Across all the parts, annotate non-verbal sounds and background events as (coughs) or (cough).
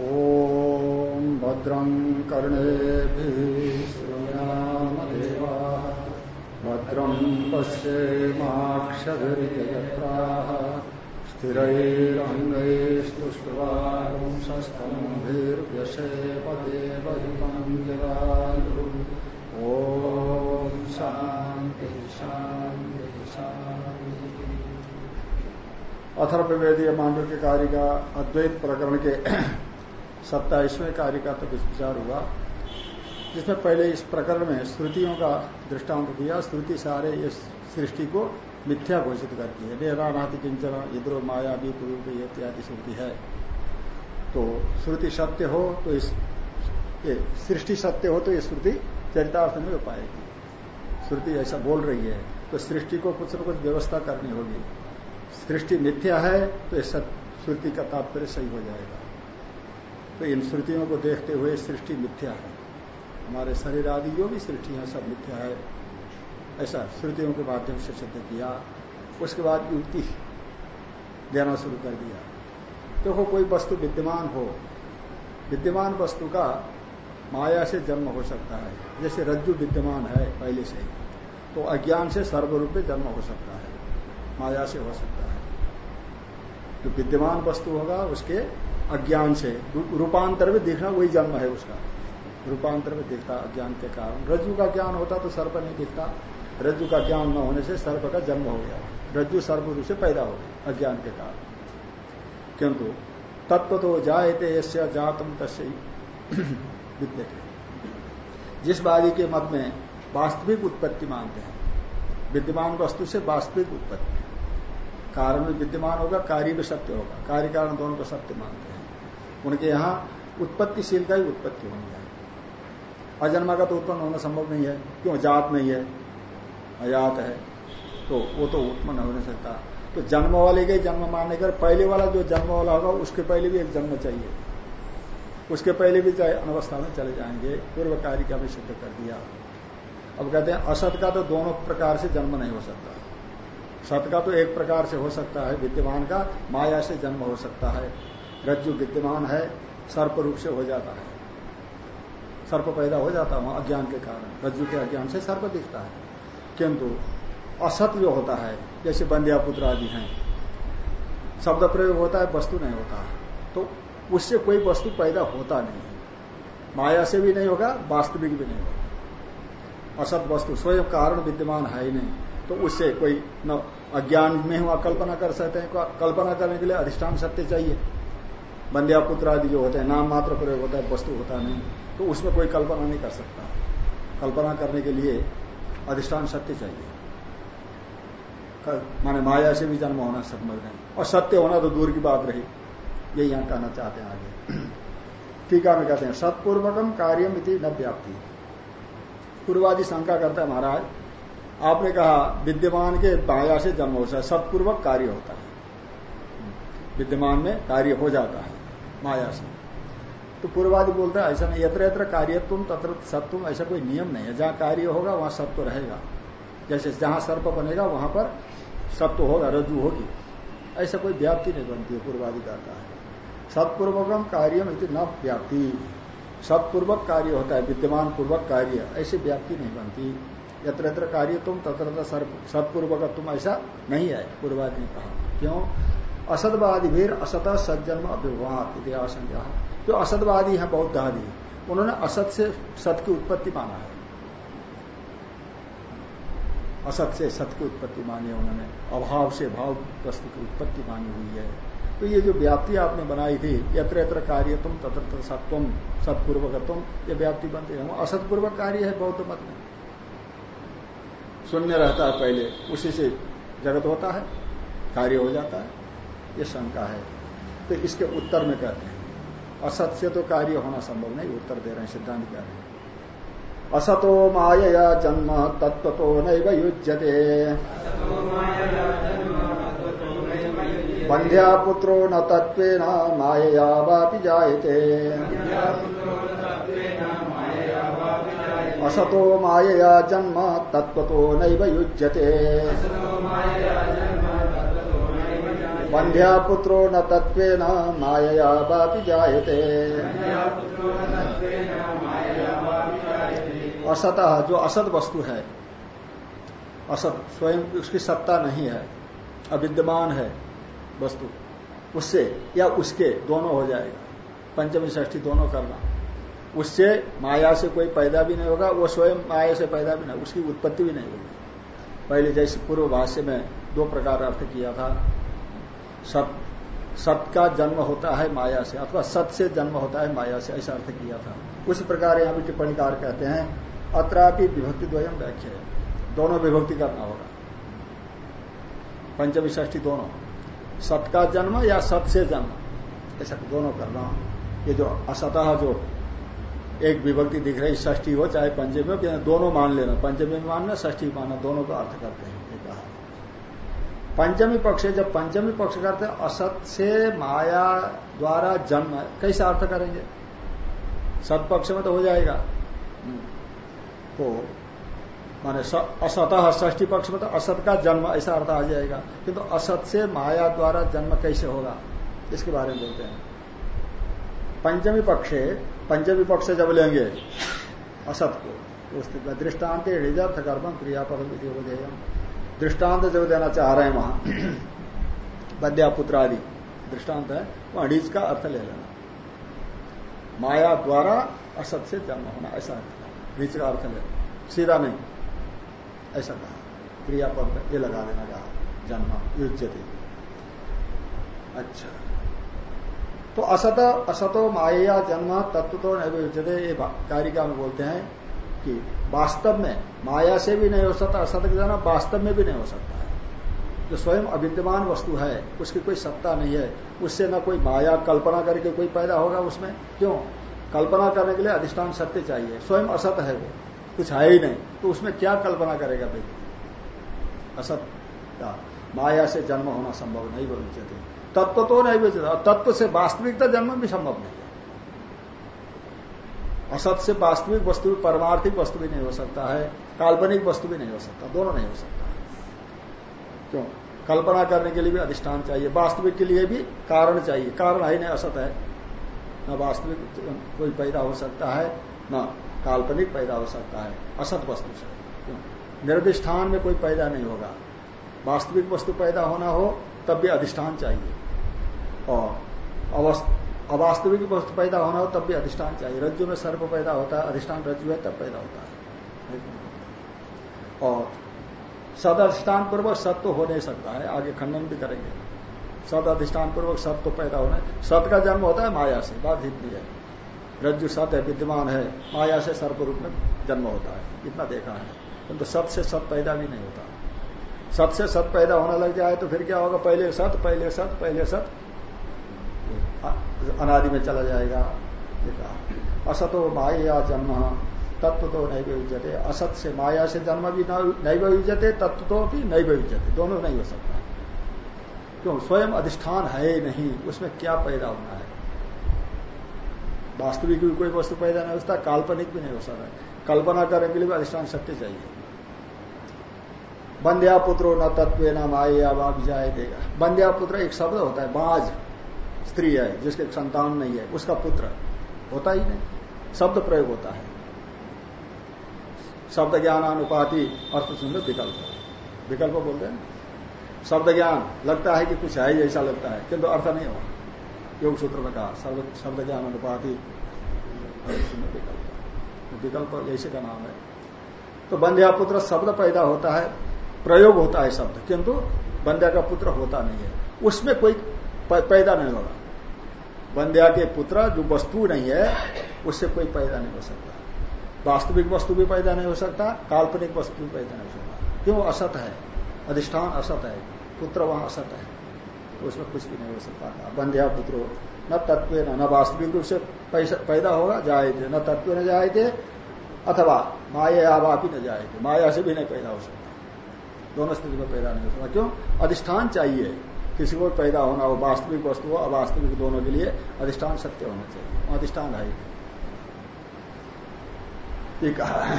ॐ भद्रं कर्णेभिः शृणुयामदेवा भद्रं पश्येमाक्षभिर्यजत्राः स्थिरैरङ्गैस्तुष्ट्वांसस्तम्भिर्व्यशेपदेवयुतं जगायु ॐ शान्ति शान्ति अथर्ववेदीय मांडव कार्य का अद्वैत प्रकरण के सत्ताईसवें कार्य का तो विचार हुआ। जिसमें पहले इस प्रकरण में श्रुतियों का दृष्टांत दिया। श्रुति सारे इस सृष्टि को मिथ्या घोषित करती है। नेरा नाति, किंचन, इधरो, माया भी इत्यादि श्रुति है। तो श्रुति सत्य हो तो इस सृष्टि सत्य हो तो ये श्रुति चरितार्थ में हो पाएगी श्रुति ऐसा बोल रही है तो सृष्टि को कुछ न कुछ व्यवस्था करनी होगी। सृष्टि मिथ्या है तो इस श्रुति का तात्पर्य सही हो जाएगा। तो इन श्रुतियों को देखते हुए सृष्टि मिथ्या है। हमारे शरीर आदि जो भी सृष्टि है, सब मिथ्या है। ऐसा श्रुतियों के माध्यम से सिद्ध किया। उसके बाद युक्ति देना शुरू कर दिया। देखो, कोई वस्तु विद्यमान हो, विद्यमान वस्तु का माया से जन्म हो सकता है। जैसे रज्जु विद्यमान है पहले से तो अज्ञान से सर्वरूप में जन्म हो सकता है, माया से हो सकता है। जो विद्यमान वस्तु होगा, उसके अज्ञान से। रूपांतर में दिखना वही जन्म है उसका। रूपांतर में दिखता, अज्ञान के कारण। रज्जु का ज्ञान होता तो सर्प नहीं दिखता। रज्जु का ज्ञान न होने से सर्प का जन्म हो गया। रज्जु सर्प रूप से पैदा हो गया, अज्ञान के कारण। किंतु तत्व तो जायते यश्य जातम तस्य (clears throat) जिस वादी के मत में वास्तविक उत्पत्ति मानते हैं, विद्यमान वस्तु से वास्तविक उत्पत्ति। कारण में विद्यमान होगा, कार्य भी सत्य होगा। कार्य कारण दोनों को सत्य मानते हैं। उनके यहाँ उत्पत्तिशील का ही उत्पत्ति होनी है। अजन्मा का तो उत्पन्न होना संभव नहीं है। क्यों? जात नहीं है। अजात है। तो वो तो उत्पन्न हो नहीं सकता। तो जन्म वाले के जन्म मानने कर पहले वाला जो जन्म वाला होगा, उसके पहले भी एक जन्म चाहिए। उसके पहले भी अनवस्था में चले जाएँगे। पूर्व कार्य का भी सिद्ध कर दिया। अब कहते हैं, असत का तो दोनों प्रकार से जन्म नहीं हो सकता। सत का तो एक प्रकार से हो सकता है। विद्यमान का माया से जन्म हो सकता है। रज्जु विद्यमान है, सर्प रूप से हो जाता है। सर्प पैदा हो जाता है वहाँ अज्ञान के कारण। रज्जु के अज्ञान से सर्प दिखता है। किंतु असत जो होता है, जैसे बंदिया पुत्र आदि हैं, शब्द प्रयोग होता है, वस्तु नहीं होता तो उससे कोई वस्तु पैदा होता नहीं है। माया से भी नहीं होगा, वास्तविक भी नहीं होगा। असत वस्तु स्वयं कारण विद्यमान है ही नहीं। तो उससे कोई न अज्ञान में हुआ कल्पना कर सकते हैं, कल्पना करने के लिए अधिष्ठान सत्य चाहिए। बंदिया पुत्र आदि जो होते हैं, नाम मात्र प्रयोग होता है, वस्तु होता नहीं। तो उसमें कोई कल्पना नहीं कर सकता। कल्पना करने के लिए अधिष्ठान सत्य चाहिए। माने माया से भी जन्म होना संभव नहीं। और सत्य होना तो दूर की बात रही। यही यहाँ कहना चाहते हैं आगे। टीका में कहते हैं सत्पूर्वकम कार्यम इति न व्याप्ति। पूर्वादि शंका करता है महाराज, आपने कहा, विद्यमान के माया से जन्म होता है, सत्पूर्वक कार्य होता है। विद्यमान में कार्य हो जाता है, माया से। तो पूर्वादि बोलता है, ऐसा नहीं, यत्र यत्र कार्य तुम तत्र सत्वम ऐसा कोई नियम नहीं है। जहाँ कार्य होगा, वहाँ सत्व रहेगा। जैसे जहाँ सर्प बनेगा, वहाँ पर सत्व होगा रजू होगी। ऐसा कोई व्याप्ति नहीं बनती है पूर्वादि कहता है सत्पूर्वकम कार्यम न व्याप्ति। सत्पूर्वक कार्य होता है विद्यमान पूर्वक कार्य। ऐसी व्याप्ति नहीं बनती। यत्र यत्र कार्य तुम तत्र सत्पूर्वक तुम ऐसा नहीं है, पूर्वादि ने कहा। क्यों? असदवादी भीर असत सज्जन्म अभिवाद इतिहास जो असदवादी है बौद्ध आदि उन्होंने असत से सत की उत्पत्ति माना है। असत से सत की उत्पत्ति मानी है उन्होंने, अभाव से भाव वस्तु की उत्पत्ति मानी हुई है। तो ये जो व्याप्ति आपने बनाई थी यत्र यत्र कार्य तुम तत्र सत्वम सत्पूर्वक तुम ये व्याप्ति बनती है असतपूर्वक कार्य है, बौद्ध मत में। शून्य रहता है पहले, उसी से जगत होता है, कार्य हो जाता है। ये शंका है। तो इसके उत्तर में कहते हैं असत से तो कार्य होना संभव नहीं, उत्तर दे रहे हैं, सिद्धांत कह रहे हैं। असतो माया जन्म तत्व तो नैव युज्यते। बंध्या पुत्रो न तत्व मायया वापि जायते। असतो माया जन्म तत्व तो नैव युज्यते। बंध्या पुत्रो न तत्व न माया बापी जायते। असत, जो असत वस्तु है, असत, स्वयं उसकी सत्ता नहीं है, अविद्यमान है वस्तु, उससे या उसके दोनों हो जाएगा। पंचमी षष्ठी दोनों करना। उससे माया से कोई पैदा भी नहीं होगा, वो स्वयं माया से पैदा भी नहीं, उसकी उत्पत्ति भी नहीं होगी। पहले जैसे पूर्व भाष्य में दो प्रकार अर्थ किया था सत सत का जन्म होता है माया से, अथवा सत से जन्म होता है माया से, ऐसा अर्थ किया था। उसी प्रकार यहाँ भी टिप्पणीकार कहते हैं, अत्रापि विभक्ति द्वयम व्याख्या है। दोनों विभक्ति करना होगा। पंचमी षष्ठी दोनों। सत का जन्म या सत से जन्म? ऐसा दोनों करना। ये जो असतः जो एक विभक्ति दिख रही ष्ठी हो चाहे पंचमी हो दोनों मान लेना। पंचमी मानना ष्ठी मानना दोनों का अर्थ करते हैं। पंचमी पक्ष जब पंचमी पक्ष करते असत से माया द्वारा जन्म कैसे अर्थ करेंगे? सत पक्ष में तो हो जाएगा। तो माने असतः ष्ठी पक्ष में तो असत का जन्म, ऐसा अर्थ आ जाएगा। किंतु तो असत से माया द्वारा जन्म कैसे होगा? इसके बारे में बोलते हैं। पंचमी पक्षे पंचमी पक्ष जब लेंगे, असत को उस दृष्टांत हृदय कर्म क्रियापद दृष्टांत जो देना चाह रहे हैं वहाँ, बद्या पुत्र आदि दृष्टांत है वो अड़ीज का अर्थ ले लेना। माया द्वारा असत से जन्म होना, ऐसा बीच का अर्थ ले। सीधा नहीं, ऐसा कहा। क्रियापद ये लगा देना कहा, जन्म युजती अच्छा। तो असत, असतो माया जन्म तत्व तो नहीं युजते ये कारिका में बोलते हैं। कि वास्तव में माया से भी नहीं हो सकता, असत जाना वास्तव में भी नहीं हो सकता है। जो स्वयं अविद्यमान वस्तु है, उसकी कोई सत्ता नहीं है। उससे न कोई माया कल्पना करके कोई पैदा होगा उसमें। क्यों? कल्पना करने के लिए अधिष्ठान सत्य चाहिए। स्वयं असत है वो, कुछ है ही नहीं। तो उसमें क्या कल्पना करेगा व्यक्ति असत का माया से जन्म होना संभव नहीं बोलते तत्व तो नहीं बोलते तत्व से वास्तविकता जन्म भी संभव नहीं। असत से वास्तविक वस्तु भी परमार्थिक वस्तु भी नहीं हो सकता है, काल्पनिक वस्तु भी नहीं हो सकता, दोनों नहीं हो सकता क्यों? कल्पना करने के लिए भी अधिष्ठान चाहिए, वास्तविक के लिए भी कारण चाहिए। कारण है नहीं, असत है। न वास्तविक कोई पैदा हो सकता है, न काल्पनिक पैदा हो सकता है, असत वस्तु से। क्यों? निर्दिष्ठान में कोई पैदा नहीं होगा। वास्तविक वस्तु पैदा होना हो, तब भी अधिष्ठान चाहिए। और अवास्तविक वस्तु पैदा होना हो तब भी अधिष्ठान चाहिए। रज्जु में सर्प पैदा होता है, अधिष्ठान रज्जु है, तब पैदा होता है। और सद अधिष्ठान पूर्वक सत्य तो हो नहीं सकता है, आगे खंडन भी करेंगे। सद अधिष्ठान पूर्वक सत तो पैदा होना सत का जन्म होता है माया से बात इतनी है। रज्जु सत है, विद्यमान है, माया से सर्प रूप में जन्म होता है। इतना देखा है। किंतु तो सत से सत पैदा भी नहीं होता। सत से सत पैदा होने लग जाए तो फिर क्या होगा? पहले सत पहले सत पहले सत अनादि में चला जाएगा। ये कहा। असतो माया जन्म, तत्व तो नहीं युजते असत से माया से जन्म भी नहीं युजते तत्व तो भी नहीं युजते दोनों नहीं हो सकता। क्यों? स्वयं अधिष्ठान है ही नहीं, उसमें क्या पैदा होना है? वास्तविक भी कोई वस्तु पैदा नहीं हो सकता, काल्पनिक भी नहीं हो सकता। कल्पना करने के लिए भी अधिष्ठान सत्य चाहिए। बंध्या पुत्रो न तत्व न माया बाप जाए देगा बंध्या पुत्र एक शब्द होता है, बाज। स्त्री है, जिसके संतान नहीं है, उसका पुत्र होता ही नहीं। शब्द प्रयोग होता है। शब्द ज्ञान अनुपाति अर्थ लो विकल्प। विकल्प बोलते हैं। शब्द ज्ञान, लगता है कि कुछ है ऐसा लगता है, किंतु अर्थ नहीं हुआ। योग सूत्र में कहा, शब्द ज्ञान अनुपाति विकल्प। विकल्प ऐसे का नाम है। तो बंध्या पुत्र शब्द पैदा होता है, प्रयोग होता है शब्द, किंतु बंध्या का पुत्र होता नहीं है। उसमें कोई पैदा नहीं होगा। बंध्या के पुत्र, जो वस्तु नहीं है, उससे कोई पैदा नहीं हो सकता। वास्तविक वस्तु भी पैदा नहीं हो सकता, काल्पनिक वस्तु भी पैदा नहीं हो सकता। क्यों? असत है। अधिष्ठान असत है। पुत्र वहाँ असत है। तो उसमें कुछ भी नहीं हो सकता। बंध्या पुत्रो न तत्व न वास्तविक रूप से पैदा होगा, जाए थे। न तत्व न जाए थे। अथवा माया भी न जाए थे। माया से भी नहीं पैदा हो सकता। दोनों स्थिति में पैदा नहीं हो सकता। क्यों? अधिष्ठान चाहिए। किसी को पैदा होना हो वास्तविक वस्तु हो अवास्तविक दोनों के लिए अधिष्ठान सत्य होना चाहिए। अधिष्ठान है कहा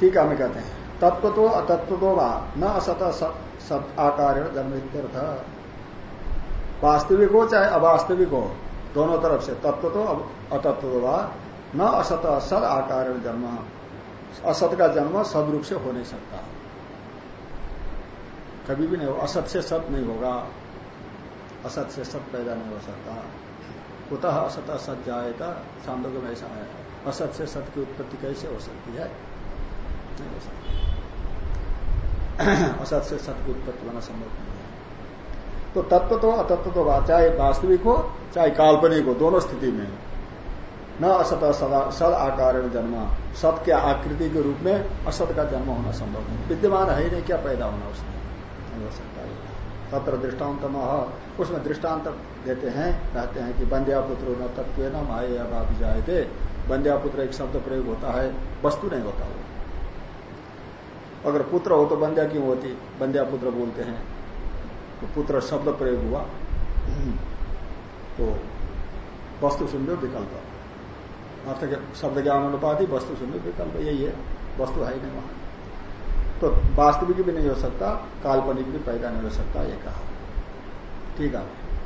ठीक है। हमें कहते हैं। तत्व तो अतत्व तो वा, न असत सत आकार जन्म था वास्तविक हो चाहे अवास्तविक हो, दोनों तरफ़ से तत्व तो अतत्व तो वा, न असत असद आकार जन्म। असत का जन्म सदरूप से हो नहीं सकता। कभी भी नहीं हो, असत से सत नहीं होगा। असत से सत पैदा नहीं हो सकता। कुतः असत असत जाएगा सांदोग में ऐसा है असत से सत की उत्पत्ति कैसे हो सकती है? नहीं हो सकती। (clears throat) असत से सत की उत्पत्ति होना संभव नहीं है। तो तत्व तो अतत्व तो चाहे वास्तविक हो, चाहे काल्पनिक हो, दोनों स्थिति में। न असत सद आकार जन्म। सत के आकृति के रूप में असत का जन्म होना संभव नहीं। विद्यमान है ही नहीं, क्या पैदा होना उसमें? नहीं हो सकता तत्र दृष्टांत उसमें दृष्टांत देते हैं, कहते हैं कि बंध्या पुत्र न तत्व न माए अभाव जाए थे बंध्या पुत्र एक शब्द प्रयोग होता है, वस्तु नहीं होता वो। अगर पुत्र हो तो बंध्या क्यों होती? बंध्या पुत्र बोलते हैं। तो पुत्र शब्द प्रयोग हुआ। तो वस्तु सुन विकल्प। अर्थ शब्द ज्ञान अनुपाति, वस्तु सुनने विकल्प, यही है। वस्तु है ही नहीं वहाँ। तो वास्तविक भी नहीं हो सकता, काल्पनिक भी पैदा नहीं हो सकता, ये कहा। ठीक है?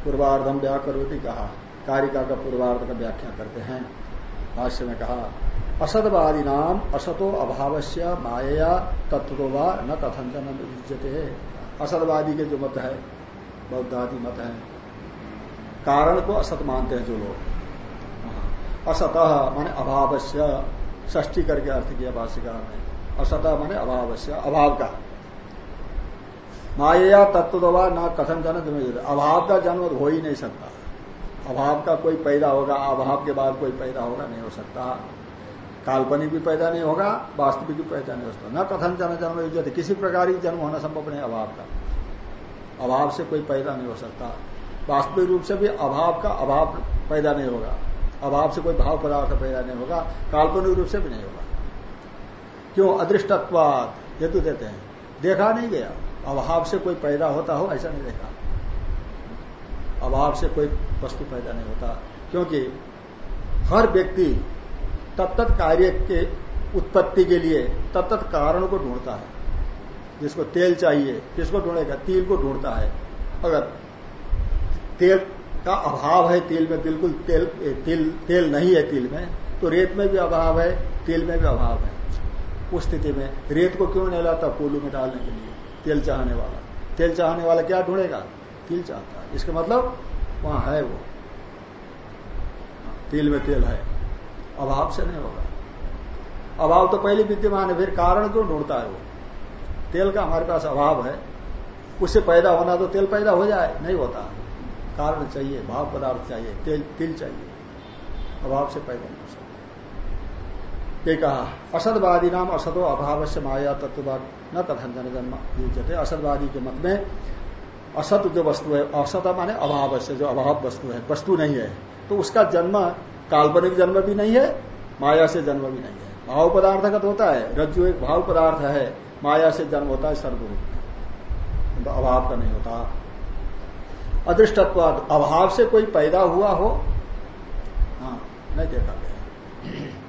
पूर्वार्धम व्याकरोती कहा। कारिका का पूर्वार्ध का व्याख्या करते हैं। भाष्य में कहा असतवादी नाम असतो अभाव से माया तत्व व न कथंजन असतवादी के जो मत है, बौद्धादि मत है, कारण को असत मानते हैं जो लोग। असत, माने अभाव ष्टी करके अर्थ किया भाष्यकार ने। असत माने अभाव अभाव का। माया तत्व न कथन जन्म अभाव का जन्म हो ही नहीं सकता। अभाव का कोई पैदा होगा, अभाव के बाद कोई पैदा होगा, नहीं हो सकता। काल्पनिक भी पैदा नहीं होगा, वास्तविक भी पैदा नहीं हो सकता। न कथन जन जन्म युजत किसी प्रकार की जन्म होना संभव नहीं अभाव का। अभाव से कोई पैदा नहीं हो सकता। वास्तविक रूप से भी अभाव का अभाव पैदा नहीं होगा। अभाव से कोई भाव पदार्थ पैदा नहीं होगा। काल्पनिक रूप से भी नहीं होगा। क्यों? अदृष्टत्वाद हेतु देते हैं। देखा नहीं गया। अभाव से कोई पैदा होता हो, ऐसा नहीं देखा। अभाव से कोई वस्तु पैदा नहीं होता। क्योंकि हर व्यक्ति तत्त कार्य के उत्पत्ति के लिए तत्त कारण को ढूंढता है। जिसको तेल चाहिए, किसको ढूंढेगा? तिल को ढूंढता है। अगर तेल का अभाव है तिल में, बिल्कुल तेल तिल, तेल नहीं है तिल में तो रेत में भी अभाव है, तिल में भी अभाव है। उस स्थिति में रेत को क्यों नहीं लाता कोलू में डालने के लिए? तेल चाहने वाला। तेल चाहने वाला क्या ढूंढेगा? तिल चाहता है। इसका मतलब वहाँ है वो। तिल में तेल है। अभाव से नहीं होगा। अभाव तो पहले विद्यमान है, फिर कारण क्यों ढूंढता है वो? तेल का हमारे पास अभाव है। उससे पैदा होना तो तेल पैदा हो जाए, नहीं होता। कारण चाहिए, भाव पदार्थ चाहिए, तेल, तिल चाहिए। अभाव से पैदा नहीं हो सकता। ये कहा, असदवादी नाम असदो अभाव से माया तत्ववाद न कथन जन जन्म युजते असदवादी के मत में असत जो वस्तु है, असत माने अभाव से जो अभाव वस्तु है, वस्तु नहीं है। तो उसका जन्म काल्पनिक जन्म भी नहीं है, माया से जन्म भी नहीं है। भाव पदार्थ का तो होता है, रज्जु एक भाव पदार्थ है, माया से जन्म होता है सर्वरूप तो अभाव का नहीं होता। अदृष्टत्वाद, अभाव से कोई पैदा हुआ हो हाँ नहीं देखा गया।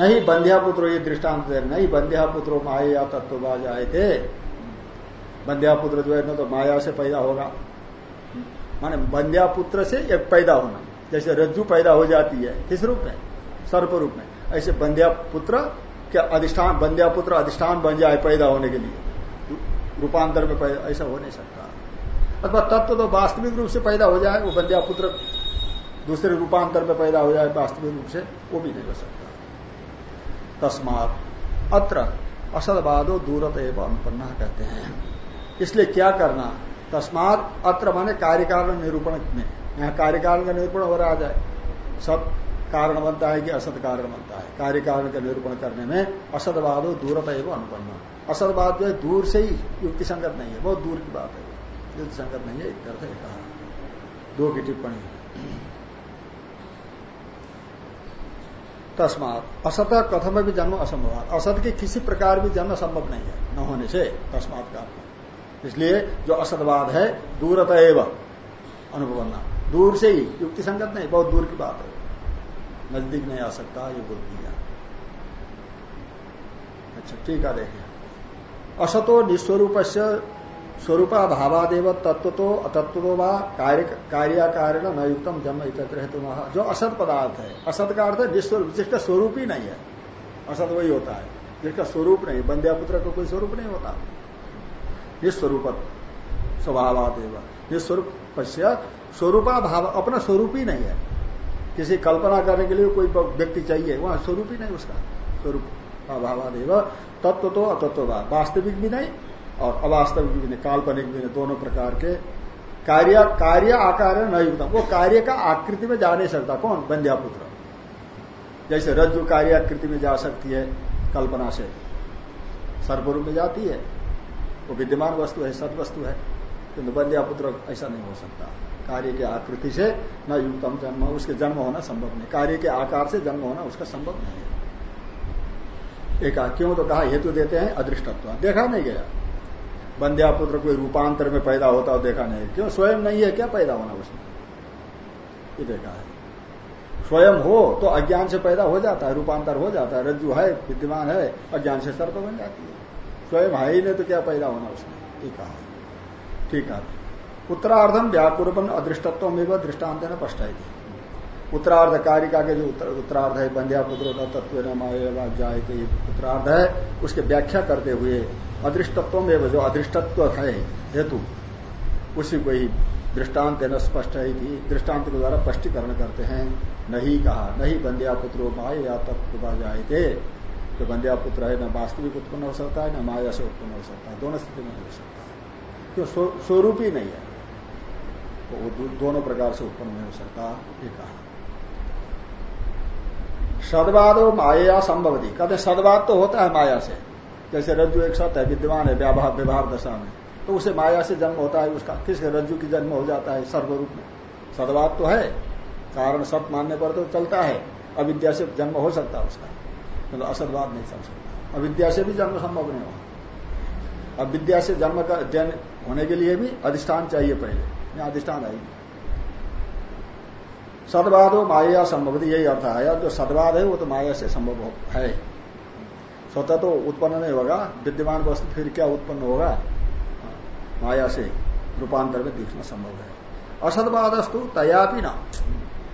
नहीं बंध्या पुत्रो ये दृष्टांत दे नहीं बंध्या पुत्रो माया तत्वबाज आए थे बंध्या पुत्र जो है ना तो माया से पैदा होगा। माने बंध्या पुत्र से एक पैदा होना। जैसे रज्जु पैदा हो जाती है, किस रूप में? सर्प रूप में। ऐसे बंध्या पुत्र के अधिष्ठान बंध्या पुत्र अधिष्ठान बन जाए पैदा होने के लिए। रूपांतर में पैदा, ऐसा हो नहीं सकता। अथवा तत्व तो वास्तविक रूप से पैदा हो जाए, वो बंध्या पुत्र दूसरे रूपांतर में पैदा हो जाए, वास्तविक रूप से वो भी नहीं हो सकता। तस्मात अत्र असदवादो दूरत एवं अनुपन्ना कहते हैं। इसलिए क्या करना? तस्मात अत्र माने कार्यकारण निरूपण में। यहाँ कार्यकारण का निरूपण हो रहा जाए सब कारण बनता है कि असत कारण बनता है। कार्य कारण का निरूपण करने में असदवादो दूरत एवं अनुपन्ना असदवाद जो है, दूर से ही युक्ति संगत नहीं है। बहुत दूर की बात है। युक्ति संगत नहीं है, एक अर्थ है कहा। दो की टिप्पणी। तस्मात। असत कथम भी जन्म असंभव असत के किसी प्रकार भी जन्म संभव नहीं है, न होने से तस्मात का इसलिए जो असतवाद है, दूरत एवं अनुभवना दूर से ही, युक्ति संगत नहीं, बहुत दूर की बात है। नज़दीक नहीं आ सकता, ये बोल दिया। अच्छा ठीक है, देखिए। असतो निस्वरूप से स्वरूपा भावादेव तत्व तो अतत्व व कार्य कारण न युक्तम जन्म इतत्र हेतु जो असत पदार्थ है। असत का अर्थ निस्वरूप जिसका स्वरूप ही नहीं है। असत वही होता है। जिसका स्वरूप नहीं। बंध्या पुत्र का कोई स्वरूप नहीं होता। निस्वरूप स्वभावादेव। निस्वरूप स्वरूपा भाव अपना स्वरूप ही नहीं है। किसी कल्पना करने के लिए कोई व्यक्ति चाहिए, वहाँ स्वरूप ही नहीं उसका। स्वरूप अभावादेव तत्व तो अतत्व वास्तविक भी नहीं और अवास्तविक नहीं, काल्पनिक नहीं, दोनों प्रकार के कार्य कार्य आकार न युक्त वो कार्य का आकृति में जा नहीं सकता। कौन? बंध्यापुत्र। जैसे रज्जु कार्य आकृति में जा सकती है कल्पना से। सर्वरूप में जाती है। वो विद्यमान वस्तु है सद वस्तु है। किंतु बंध्या पुत्र ऐसा नहीं हो सकता। कार्य की आकृति से न युक्तम जन्म, उसके जन्म होना संभव नहीं। कार्य के आकार से जन्म होना उसका संभव नहीं है। एक क्यों तो कहा, हेतु देते हैं, अदृष्टत्व। देखा नहीं गया। बंध्या पुत्र कोई रूपांतर में पैदा होता हो देखा नहीं। क्यों? स्वयं नहीं है, क्या पैदा होना उसमें? ये देखा है। स्वयं हो तो अज्ञान से पैदा हो जाता है, रूपांतर हो जाता है। रज्जु है, विद्यमान है, अज्ञान से सर्प बन जाती है। स्वयं है ही नहीं तो क्या पैदा होना उसमें? ठीक है। ठीक है। उत्तरार्धम व्याकुर्बन अदृष्टत्व में वह दृष्टांत न पष्ट उत्तरार्ध कारिका के जो उत्तरार्ध है बंध्या पुत्र तत्व जाए उत्तरार्ध है, उसके व्याख्या करते हुए अदृष्टत्व में जो अदृष्टत्व है, हेतु, उसी को ही दृष्टांत न स्पष्ट है थी दृष्टांत के द्वारा स्पष्टीकरण करते हैं। नहीं कहा, नहीं बंध्या पुत्रो माया या तत्व जाए थे जो बंध्या पुत्र है, न वास्तविक उत्पन्न हो सकता है, न माया से उत्पन्न हो सकता है। दोनों स्थिति में हो सकता है। क्यों? स्वरूप ही नहीं है। तो वो दोनों प्रकार से उत्पन्न नहीं हो सकता, ये कहा। सदवाद माया संभवती। कहते सदवाद तो होता है माया से। जैसे रज्जु एक सत्य है विद्यमान है व्याभार व्यवहार दशा में। तो उसे माया से जन्म होता है, उसका किस रज्जु की जन्म हो जाता है? सर्वरूप में। सदवाद तो है, कारण सत मानने पर तो चलता है। अविद्या से जन्म हो सकता है उसका। तो असदवाद नहीं चल सकता। अविद्या से भी जन्म संभव नहीं हो अविद्या से जन्म का जन्म होने के लिए भी अधिष्ठान चाहिए पहले। यहाँ अधिष्ठान आएगी सदवाद हो माया संभव यही अर्थ है जो सदवाद है, वो तो माया से संभव है। स्वतः तो उत्पन्न नहीं होगा, विद्यमान वस्तु फिर क्या उत्पन्न होगा? माया से रूपांतर में दिखना संभव है। असदवादस्तु तयापि ना।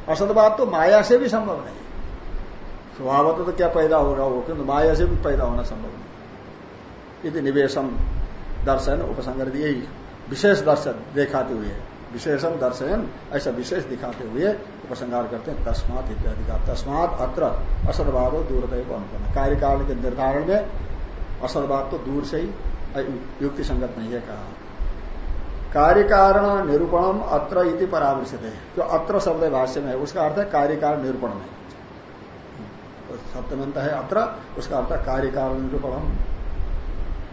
असदवाद तो माया से भी संभव नहीं। स्वभाव तो क्या पैदा होगा वो किंतु माया से भी पैदा होना संभव नहीं। यदि निवेशम दर्शन उपसंग यही विशेष दर्शन दिखाते हुए विशेषण दर्शन, ऐसा विशेष दिखाते हुए उपसंहार करते हैं, तस्मात इत्यादि का। तस्मात अत्र असदभाव दूरदैव अनुपन्न। कार्यकाल के निर्धारण में असदभाव तो दूर से ही युक्ति संगत नहीं है कहा। कार्य कारण निरूपणम अत्र इति परामर्शित है जो अत्र शब्द भाष्य में है, उसका अर्थ है कार्य कारण निरूपण में। सप्तमंत है अत्र, उसका अर्थ कार्य कारण निरूपणम।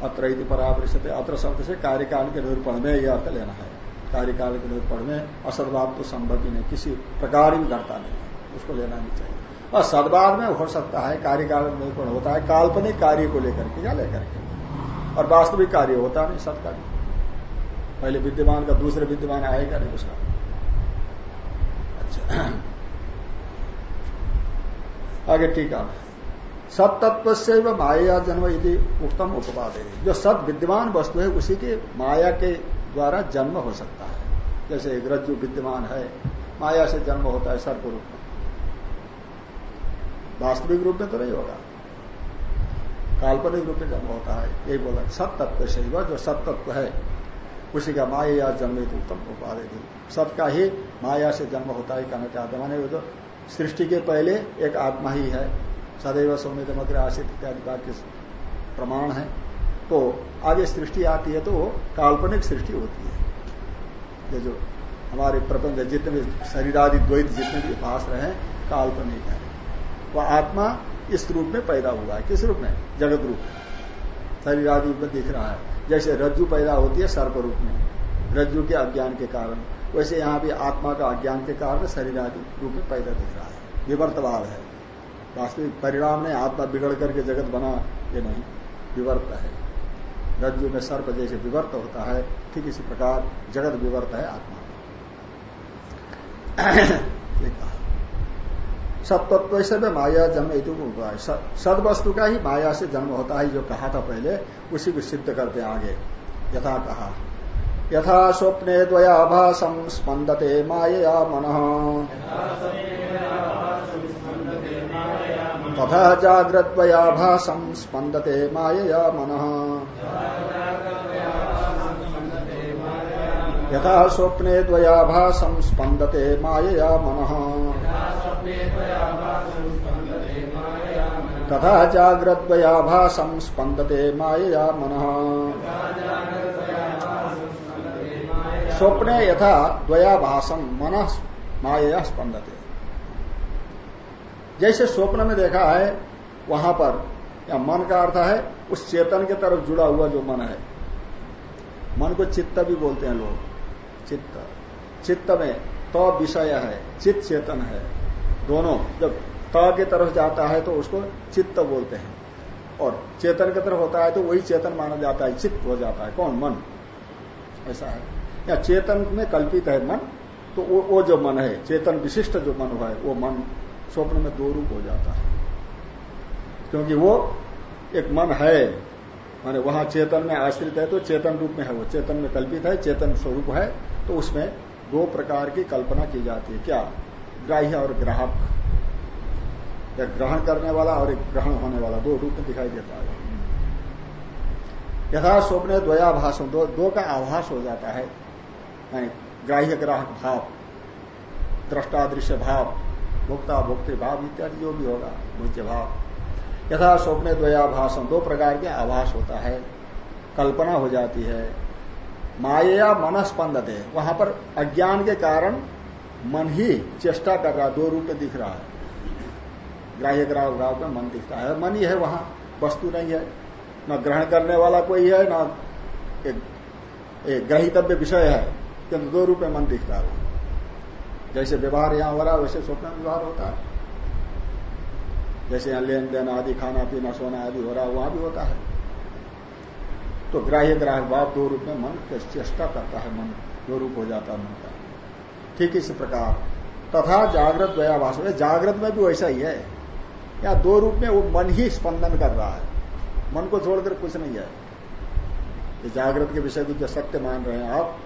अत्र इति परामर्शित अत्र शब्द से कार्यकाल के निरूपण में यह अर्थ लेना है। कार्यकाल के निरूपण में असदवाद तो संभव ही नहीं किसी प्रकार भी घटता नहीं उसको लेना नहीं चाहिए। और सदवाद में हो सकता है कार्यकाल निरूपण होता है काल्पनिक कार्य को लेकर के या लेकर के। और वास्तविक कार्य होता नहीं सत्कार्य पहले विद्यमान का, दूसरे विद्यमान आएगा नहीं उसका। अच्छा। आगे ठीक है। सत्तत्व से माया जन्म यदि उत्तम उपवाद। है जो सत विद्यमान वस्तु है, उसी के माया के द्वारा जन्म हो सकता है। जैसे एक रज्जु विद्यमान है, माया से जन्म होता है सर्प रूप में। वास्तविक रूप में तो नहीं होगा। काल्पनिक रूप में जन्म होता है। यही बोला, सत तत्व से जो सत तत्व है, उसी का माया या जन्म उत्तम उपाधि सत का ही माया से जन्म होता है, कहना चाहते माने तो सृष्टि के पहले एक आत्मा ही है। सदैव सौमित मग्र आशित इत्यादि वाक्य प्रमाण है। तो आगे सृष्टि आती है तो काल्पनिक सृष्टि होती है। ये जो हमारे प्रपंच जितने भी शरीर आदि द्वैत जितने भी भाष रहे हैं, काल्पनिक है। वह आत्मा इस रूप में पैदा हुआ है। किस रूप में? जगत रूप शरीर आदि में दिख रहा है। जैसे रज्जु पैदा होती है सर्प रूप में। रज्जु के अज्ञान के कारण। वैसे यहाँ भी आत्मा का अज्ञान के कारण शरीर आदि रूप में पैदा दिख रहा है। विवर्तवाद है। वास्तविक परिणाम ने आत्मा बिगड़ करके जगत बना ये नहीं। विवर्त है। रज्जु में सर्प जैसे विवर्त होता है, ठीक इसी प्रकार जगत विवर्त है आत्मा। (coughs) सत्वत्व से में माया जन्म हेतु है। सद वस्तु का ही माया से जन्म होता है, जो कहा था पहले, उसी को सिद्ध करते आगे। यथा कहा। यथा स्वप्ने द्वयाभासम स्पंदते माया मन। तथा जाग्रद्वयाभासम स्पंदते माया मन। यथा स्वप्ने द्वयाभासम स्पंदते मायया मन। तथा जाग्रद्वयाभासम स्पंदते मायया मन। स्वप्ने यथा द्वयाभासम मन मायया स्पंदते जैसे स्वप्न में देखा है वहाँ पर या मन का अर्थ है उस चेतन के तरफ़ जुड़ा हुआ जो मन है। मन को चित्त भी बोलते हैं लोग। चित्त। चित्त में तो विषय है चित्त चेतन है। दोनों जब त के तरफ़ जाता है तो उसको चित्त बोलते हैं। और चेतन की तरफ़ होता है तो वही चेतन माना जाता है चित्त हो जाता है। कौन? मन। ऐसा है। या चेतन में कल्पित है मन तो वो, वो जो मन है चेतन विशिष्ट जो मन हुआ है वो मन स्वप्न में दो रूप हो जाता है। क्योंकि वो एक मन है माने वहाँ चेतन में आश्रित है तो चेतन रूप में है वो। चेतन में कल्पित है चेतन स्वरूप है तो उसमें दो प्रकार की कल्पना की जाती है। क्या? ग्राह्य और ग्राहक। एक ग्रहण करने वाला और एक ग्रहण होने वाला दो रूप में दिखाई देता है। यथा स्वप्न द्वयाभाष दो, दो का आभास हो जाता है। ग्राह्य ग्राहक भाव दृष्टादृश्य भाव। भोक्ता भोक्ति भाव इत्यादि जो भी होगा मुख्य भाव। यथा स्वप्न द्वयाभाषण दो प्रकार के आभास होता है। कल्पना हो जाती है। माया मन स्पंदत वहाँ पर अज्ञान के कारण मन ही चेष्टा कर रहा दो रूप में दिख रहा है। ग्राह्य ग्राह ग्राह में मन दिखता है। मन ही है वहाँ वस्तु नहीं है। न ग्रहण करने वाला कोई है न एक, एक ग्रहितव्य विषय है किंतु दो रूप में मन दिखता है जैसे व्यवहार यहाँ हो रहा है, वैसे स्वप्न व्यवहार होता है। जैसे यहाँ लेन देन आदि खाना पीना सोना आदि हो रहा है, वहाँ भी होता है। तो ग्राह्य ग्राहक भाव दो रूप में मन चेष्टा करता है, मन दो रूप हो जाता है मन का। ठीक इसी प्रकार, तथा जागृत द्वयाभाष जागृत में भी वैसा ही है। या दो रूप में वो मन ही स्पंदन कर रहा है। मन को छोड़कर कुछ नहीं है। ये जागृत के विषय को जो सत्य मान रहे हैं आप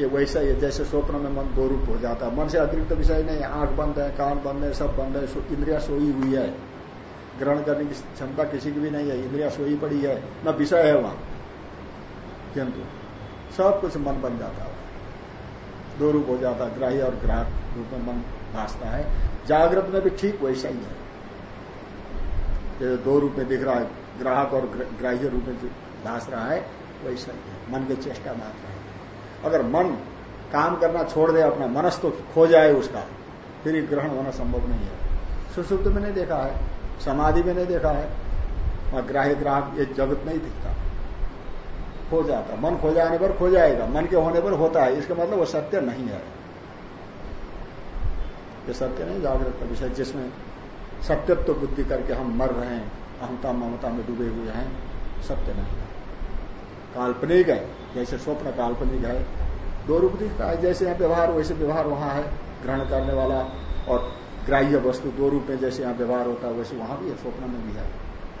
ये वैसा ही जैसे स्वप्न में मन दो रूप हो जाता है। मन से अतिरिक्त विषय नहीं, आँख बंद है, कान बंद है, सब बंद है इंद्रिया सोई हुई है। ग्रहण करने की क्षमता किसी की भी नहीं है, इंद्रिया सोई पड़ी है, न विषय है वहाँ। किंतु सब कुछ मन बन जाता है। दो रूप हो जाता है ग्राही और ग्राहक रूप में मन भाषता है। जागृत में भी ठीक वैसा ही है। दो रूप में दिख रहा है, ग्राहक और ग्राह्य रूप में भाष रहा है, वैसा ही है। मन की चेष्टा मात्र है। अगर मन काम करना छोड़ दे, अपना मनस तो खो जाए उसका, फिर ग्रहण होना संभव नहीं है। सुसुप्त में नहीं देखा है, समाधि में नहीं देखा है वहाँ ग्राह्य ग्राहक ये जगत नहीं दिखता। खो जाता, मन खो जाने पर खो जाएगा, मन के होने पर होता है, इसका मतलब वो सत्य नहीं है। ये सत्य नहीं, जागृत का विषय, जिसमें सत्यत्व बुद्धि करके हम मर रहे हैं अहमता ममता में डूबे हुए हैं, सत्य नहीं। काल्पनिक है, जैसे स्वप्न काल्पनिक है। दो रूप दिखता है, जैसे यहाँ व्यवहार, वैसे व्यवहार वहाँ है, ग्रहण करने वाला और ग्राह्य वस्तु दो रूप में जैसे यहाँ व्यवहार होता है, वैसे वहाँ भी है, स्वप्न में भी है,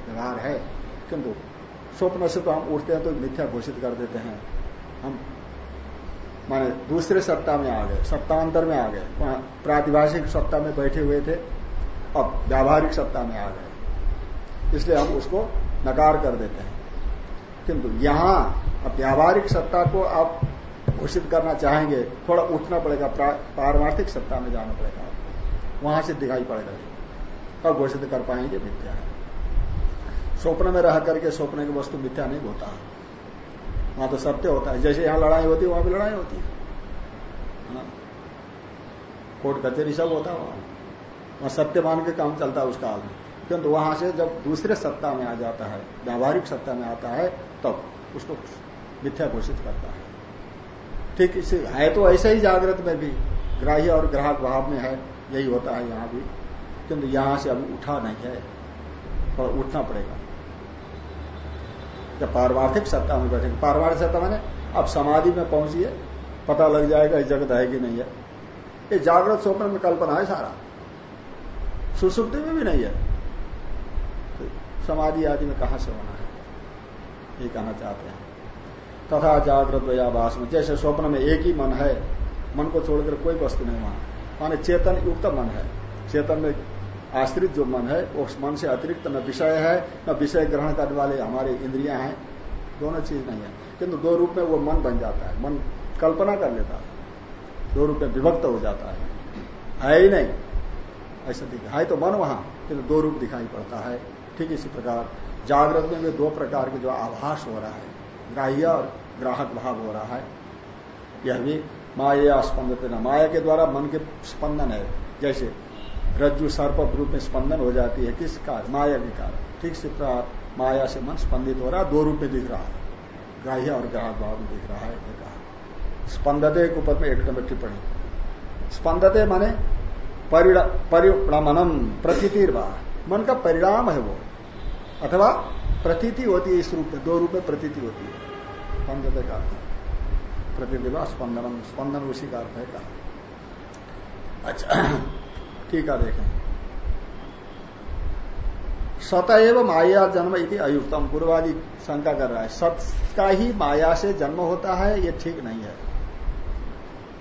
व्यवहार है। किंतु स्वप्न से तो हम उठते हैं तो मिथ्या घोषित कर देते हैं। हम माने दूसरे सत्ता में आ गए, सत्तांतर में आ गए। प्रातिभाषिक सत्ता में बैठे हुए थे, अब व्यावहारिक सत्ता में आ गए। इसलिए हम उसको नकार कर देते हैं। किंतु यहाँ अब व्यावहारिक सत्ता को आप घोषित करना चाहेंगे, थोड़ा उठना पड़ेगा पारमार्थिक सत्ता में जाना पड़ेगा। वहाँ से दिखाई पड़ेगा। तब घोषित कर पाएँगे? मिथ्या स्वप्न में रह करके स्वप्न की वस्तु मिथ्या नहीं होता। वहाँ तो सत्य होता है। जैसे यहाँ लड़ाई होती है, वहाँ भी लड़ाई होती है। कोर्ट कचहरी सब होता है वहाँ। सत्य मान के काम चलता है उस काल में किंतु तो वहाँ से जब दूसरे सत्ता में आ जाता है, व्यावहारिक सत्ता में आता है, तब उसको मिथ्या घोषित करता है। ठीक इसे, है तो ऐसे ही जागृत में भी, ग्राह्य और ग्राहक भाव में है, यही होता है यहाँ भी। किंतु यहाँ से अभी उठा नहीं है, थोड़ा उठना पड़ेगा। जब पारमार्थिक सत्ता में बैठेंगे पारमार्थिक सत्ता मैंने अब समाधि में पहुंचिए, पता लग जाएगा जगत है कि नहीं है। ये जागृत स्वप्न में कल्पना है सारा। सुसुप्ति में भी नहीं है। तो समाधि आदि में कहा से होना है? ये कहना चाहते हैं। तथा जागृत व्याभास में जैसे स्वप्न में एक ही मन है, मन को छोड़कर कोई वस्तु नहीं वहाँ। माने चेतन युक्त मन है। चेतन में आश्रित जो मन है, उस मन से अतिरिक्त न विषय है, न विषय ग्रहण करने वाले हमारे इंद्रियाँ हैं। दोनों चीज़ नहीं है। किंतु दो रूप में वो मन बन जाता है। मन कल्पना कर लेता है। दो रूप में विभक्त हो जाता है। है ही नहीं। ऐसा दिखा है तो मन वहाँ, किंतु दो रूप दिखाई पड़ता है। ठीक इसी प्रकार, जागृत में भी दो प्रकार के जो आभास हो रहा है, ग्राह्य और ग्राहक भाव हो रहा है। यह भी माया स्पंद माया के द्वारा मन के स्पंदन है। जैसे रज्जु सर्प रूप में स्पंदन हो जाती है, किस कारण? माया के कारण। ठीक से माया से मन स्पंदित हो रहा है दो रूप में दिख रहा है। ग्राह्य और ग्राहक भाव में दिख रहा है कहा स्पंदते के ऊपर में एक नंबर टिप्पणी। स्पंदते माने परिणमनम प्रतीतिर्वा मन का परिणाम है वो। अथवा प्रतीति होती है इस रूप में, दो रूप में प्रतीति होती है। स्पंदते का अर्थ। प्रतीतिर्वा स्पंदनम, स्पंदन उसी का अर्थ है कहा। अच्छा ठीक है, देखें। सतएव माया जन्म इति अयुक्तम। पूर्वादि शंका कर रहा है। सत का ही माया से जन्म होता है, ये ठीक नहीं है।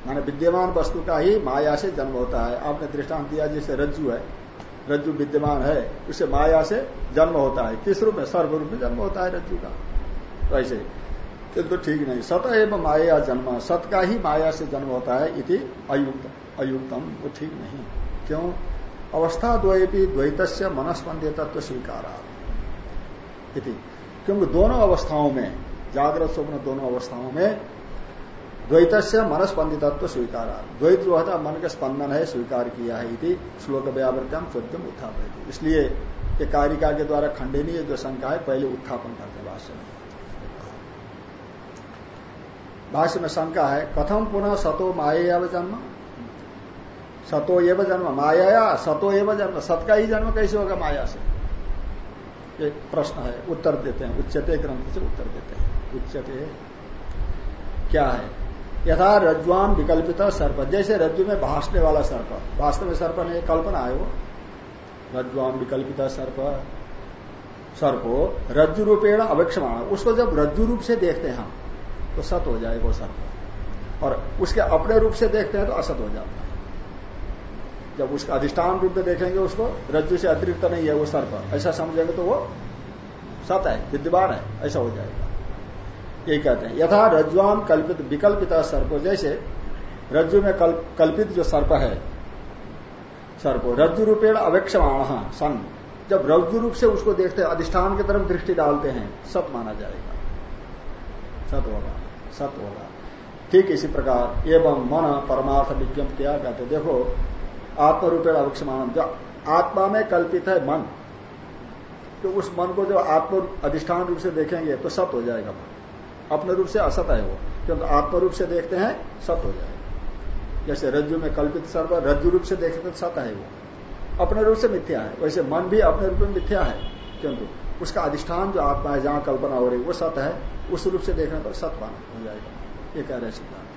माने विद्यमान वस्तु का ही माया से जन्म होता है। आपने दृष्टांत दिया, जैसे रज्जु है। रज्जु विद्यमान है, उसे माया से जन्म होता है। किस रूप में? सर्व रूप में जन्म होता है रज्जु का। वैसे किंतु तो ठीक नहीं। सत एवं माया जन्म। सत का ही माया से जन्म होता है इति अयुक्त, अयुक्तम। वो ठीक नहीं। क्यों? अवस्था द्वयपी द्वैत मनस्पंदे तत्व स्वीकार। क्योंकि दोनों अवस्थाओं में, जागृत स्वप्न दोनों अवस्थाओं में द्वैत से मनस्पंदितत्व स्वीकार द्वैत जो होता मन का स्पंदन है स्वीकार किया है इति श्लोक व्यावृत्तम चौद्यम उत्थापन इसलिए ये कारिका के द्वारा खंडनीय जो शंका है, पहले उत्थापन करते भाष्य में। भाष्य में शंका है कथम पुनः सतो माया जन्म? सतो एव जन्म। माया सतो एव जन्म। सत का ही जन्म कैसे होगा माया से? एक प्रश्न है। उत्तर देते हैं। उच्चते ग्रंथ से उत्तर देते हैं। उच्चते क्या है? यथा रज्जुआन विकल्पित सर्प। जैसे रज्जु में भाषने वाला सर्प। वास्तव में सर्प नहीं, कल्पना है वो। रज्जुआन विकल्पित सर्प। सर्पो रज्जु रूपेण अवेक्षमाण। उसको जब रज्जु रूप से देखते हैं तो सत हो जाएगा वो सर्प। और उसके अपने रूप से देखते हैं तो असत हो जाता है। जब उसका अधिष्ठान रूप में देखेंगे उसको, रज्जु से अतिरिक्त नहीं है वो सर्प। ऐसा समझेंगे तो वो सत है, विद्यमान है, ऐसा हो जाएगा। ये कहते हैं। यथा रज्जुआम कल्पित विकल्पित सर्प जैसे रज्जु में कल, कल्पित जो सर्प है सर्प रज्जु रूपेण अवेक्षमाण सन। जब रज्जु रूप से उसको देखते हैं अधिष्ठान की तरफ़ दृष्टि डालते हैं सत माना जाएगा। सत होगा सत होगा। ठीक इसी प्रकार एवं मन परमार्थ विज्ञप्त किया कहते देखो आत्मरूपेण अवक्षमान जो आत्मा में कल्पित है मन तो उस मन को जो आत्म अधिष्ठान रूप से देखेंगे तो सत हो जाएगा मन। अपने रूप से असत है वो, क्योंकि आत्म रूप से देखते हैं, सत हो जाएगा जैसे रज्जु में कल्पित सर्व, रज्जु रूप से देखते सत है वो। अपने रूप से मिथ्या है, वैसे मन भी अपने रूप में मिथ्या है किंतु उसका अधिष्ठान जो आत्मा है, जहाँ कल्पना हो रही वो सत है, उस रूप से देखने पर सत हो जाएगा। ये कह रहे सिद्धांत।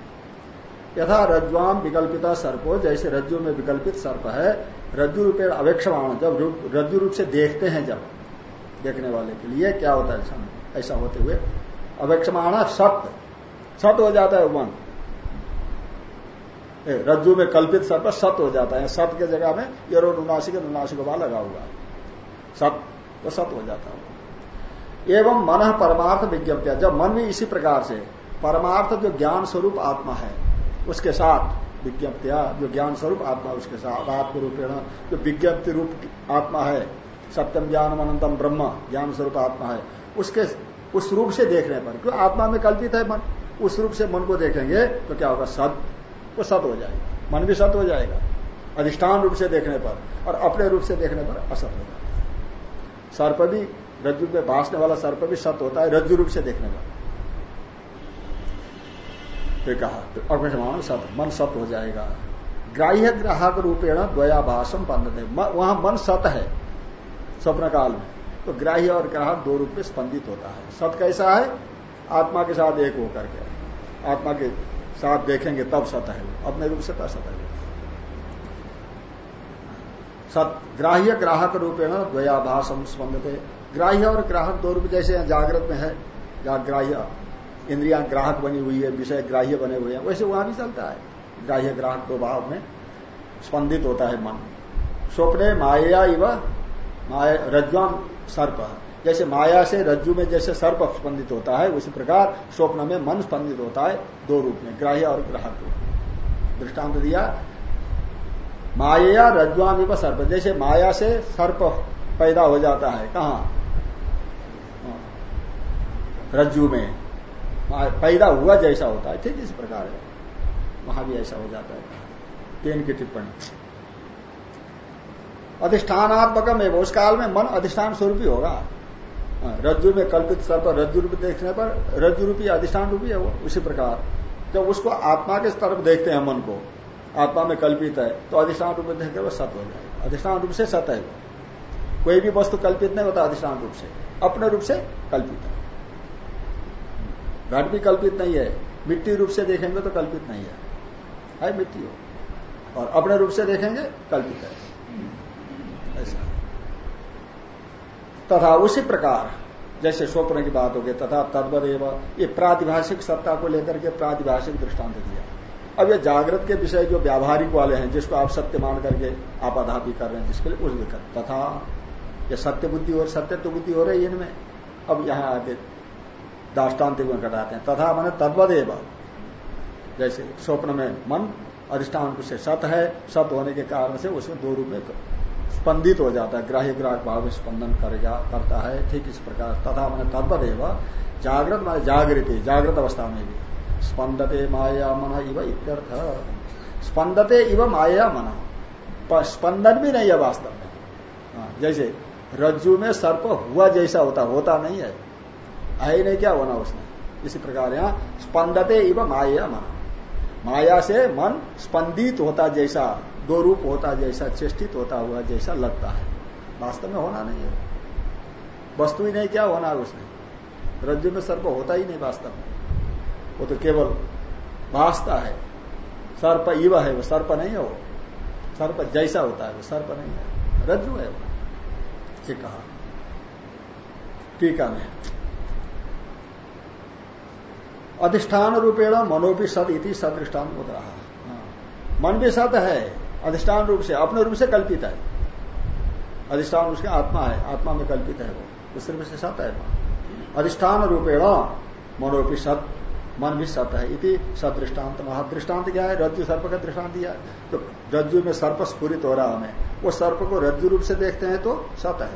यथा रज्जुआम विकल्पिता सर्पो, जैसे रज्जु में विकल्पित सर्प है, रज्जु रूपे अवेक्षमाण, जब रज्जु रूप से देखते हैं जब, देखने वाले के लिए क्या होता है, ऐसा होते हुए अवेक्षमाण सत सत हो जाता है मन रज्जु में कल्पित सर्प सत हो जाता है। सत के जगह में येरो नुनासिक नुनासिक लगा हुआ सत तो सत हो जाता है। एवं मन परमार्थ विज्ञप्तिया जब मन भी इसी प्रकार से, परमार्थ जो ज्ञान स्वरूप आत्मा है, उसके साथ विज्ञप्तिया जो ज्ञान स्वरूप आत्मा उसके साथ आत्म रूपेण जो विज्ञप्ति रूप आत्मा है सत्यम ज्ञान अनंतम ब्रह्म ज्ञान स्वरूप आत्मा है, उसके उस रूप से देखने पर क्यों? आत्मा में कल्पित है मन। उस रूप से मन को देखेंगे तो क्या होगा? सत वो सत हो जाएगा। मन भी सत हो जाएगा। अधिष्ठान रूप से देखने पर और अपने रूप से देखने पर असत हो जाएगा। सर्प भी रज्जु में भाषने वाला सर्प भी सत होता है, रज्जु रूप से देखने पर। ये कहा सत, मन सत हो जाएगा। ग्राह्य ग्राहक रूपेण द्वया द्वयाभाषम दे वहाँ मन सत है स्वप्न काल में। तो ग्राह्य और ग्राहक दो रूप में स्पंदित होता है। सत कैसा है? आत्मा के साथ एक होकर के। आत्मा के साथ देखेंगे तब सत है। अपने रूप से सत है। सत ग्राह्य ग्राहक रूपेण द्वयाभाषम स्पंदते। ग्राह्य और ग्राहक दो रूप जैसे जागृत में है ग्राह्य, इंद्रिया ग्राहक बनी हुई है, विषय ग्राह्य बने हुए हैं, वैसे वहाँ भी चलता है। ग्राह्य ग्राहक दो भाव में स्पंदित होता है मन। स्वप्ने माया इव, माया रज्वाम सर्प। जैसे माया से रज्जु में जैसे सर्प स्पंदित होता है, उसी प्रकार स्वप्न में मन स्पंदित होता है, दो रूप में, ग्राह्य और ग्राहक रूप दृष्टांत दिया। माया रज्वाम इव सर्प। जैसे माया से सर्प पैदा हो जाता है, कहा? रज्जु में। पैदा हुआ जैसा होता है, ठीक इस प्रकार है। वहाँ भी ऐसा हो जाता है। तीन की टिप्पणी। अधिष्ठानात्मक में उस काल में मन अधिष्ठान स्वरूप ही होगा। हाँ, रज्जु में कल्पित स्तर पर रज्जु रूप देखने पर रज्जु रूपी अधिष्ठान रूपी है वो उसी प्रकार। जब उसको आत्मा के तरफ़ देखते हैं मन को आत्मा में कल्पित है तो अधिष्ठान रूप में देखकर वो सत्य हो जाएगा। अधिष्ठान रूप से सत्य है वो। कोई भी वस्तु कल्पित नहीं होता अधिष्ठान रूप से। अपने रूप से कल्पित है। घट भी कल्पित नहीं है। मिट्टी रूप से देखेंगे तो कल्पित नहीं है। मिट्टी हो और अपने रूप से देखेंगे कल्पित है। ऐसा तथा उसी प्रकार, जैसे स्वप्न की बात होगी तथा तद्वदेव ये प्रातिभाषिक सत्ता को लेकर के प्रातिभाषिक दृष्टांत दिया। अब ये जागृत के विषय जो व्यावहारिक वाले हैं, जिसको आप सत्य मान करके आपाधापी कर रहे हैं, जिसके लिए उस तथा ये सत्य बुद्धि और सत्य तो बुद्धि हो रही है इनमें। अब यहाँ आगे दाष्टान्त में घटाते हैं। तथा मैंने तद्वदेव जैसे स्वप्न में मन अधिष्ठान से सत है, सत होने के कारण से उसमें दो रूप में स्पंदित हो जाता है ग्राह्य ग्राहक भाव में स्पंदन करेगा करता है ठीक इस प्रकार। तथा मैंने तद्वदेव जागृत मान जागृति जागृत अवस्था में भी। स्पंदते माया मन इव इत्यर्थ। स्पंदते इव माया मन। स्पंदन भी नहीं है वास्तव में। हाँ, जैसे रज्जु में सर्प हुआ जैसा होता होता नहीं है। है ही नहीं क्या होना उसने इसी प्रकार यहाँ स्पंदते इव माया मन। माया से मन स्पंदित होता जैसा। दो रूप होता जैसा चेष्टित होता हुआ, जैसा लगता है। वास्तव में होना नहीं है। वस्तु ही नहीं, क्या होना है उसने रज्जु में सर्प होता ही नहीं वास्तव में। वो तो केवल भाषता है। सर्प इव है, वो सर्प नहीं है वो। सर्प जैसा होता है, वो सर्प नहीं है। रज्जु है वो। ये कहा। टीका में। अधिष्ठान रूपेण मनोपी सत इति सदृष्टान रहा। हाँ। मन भी सत है। अधिष्ठान रूप से, अपने रूप से कल्पित है। अधिष्ठान उसके आत्मा है, आत्मा में कल्पित है वो। उस रूप से सत है अधिष्ठान रूपेण मनोपी सत, मन भी सत है इति सदृष्टान्त। महादृष्टान्त क्या है? रज्जु सर्प का दृष्टांत दिया। तो रज्जु में सर्प स्फूरित हो रहा हमें। वो सर्प को रज्जु रूप से देखते हैं तो सत है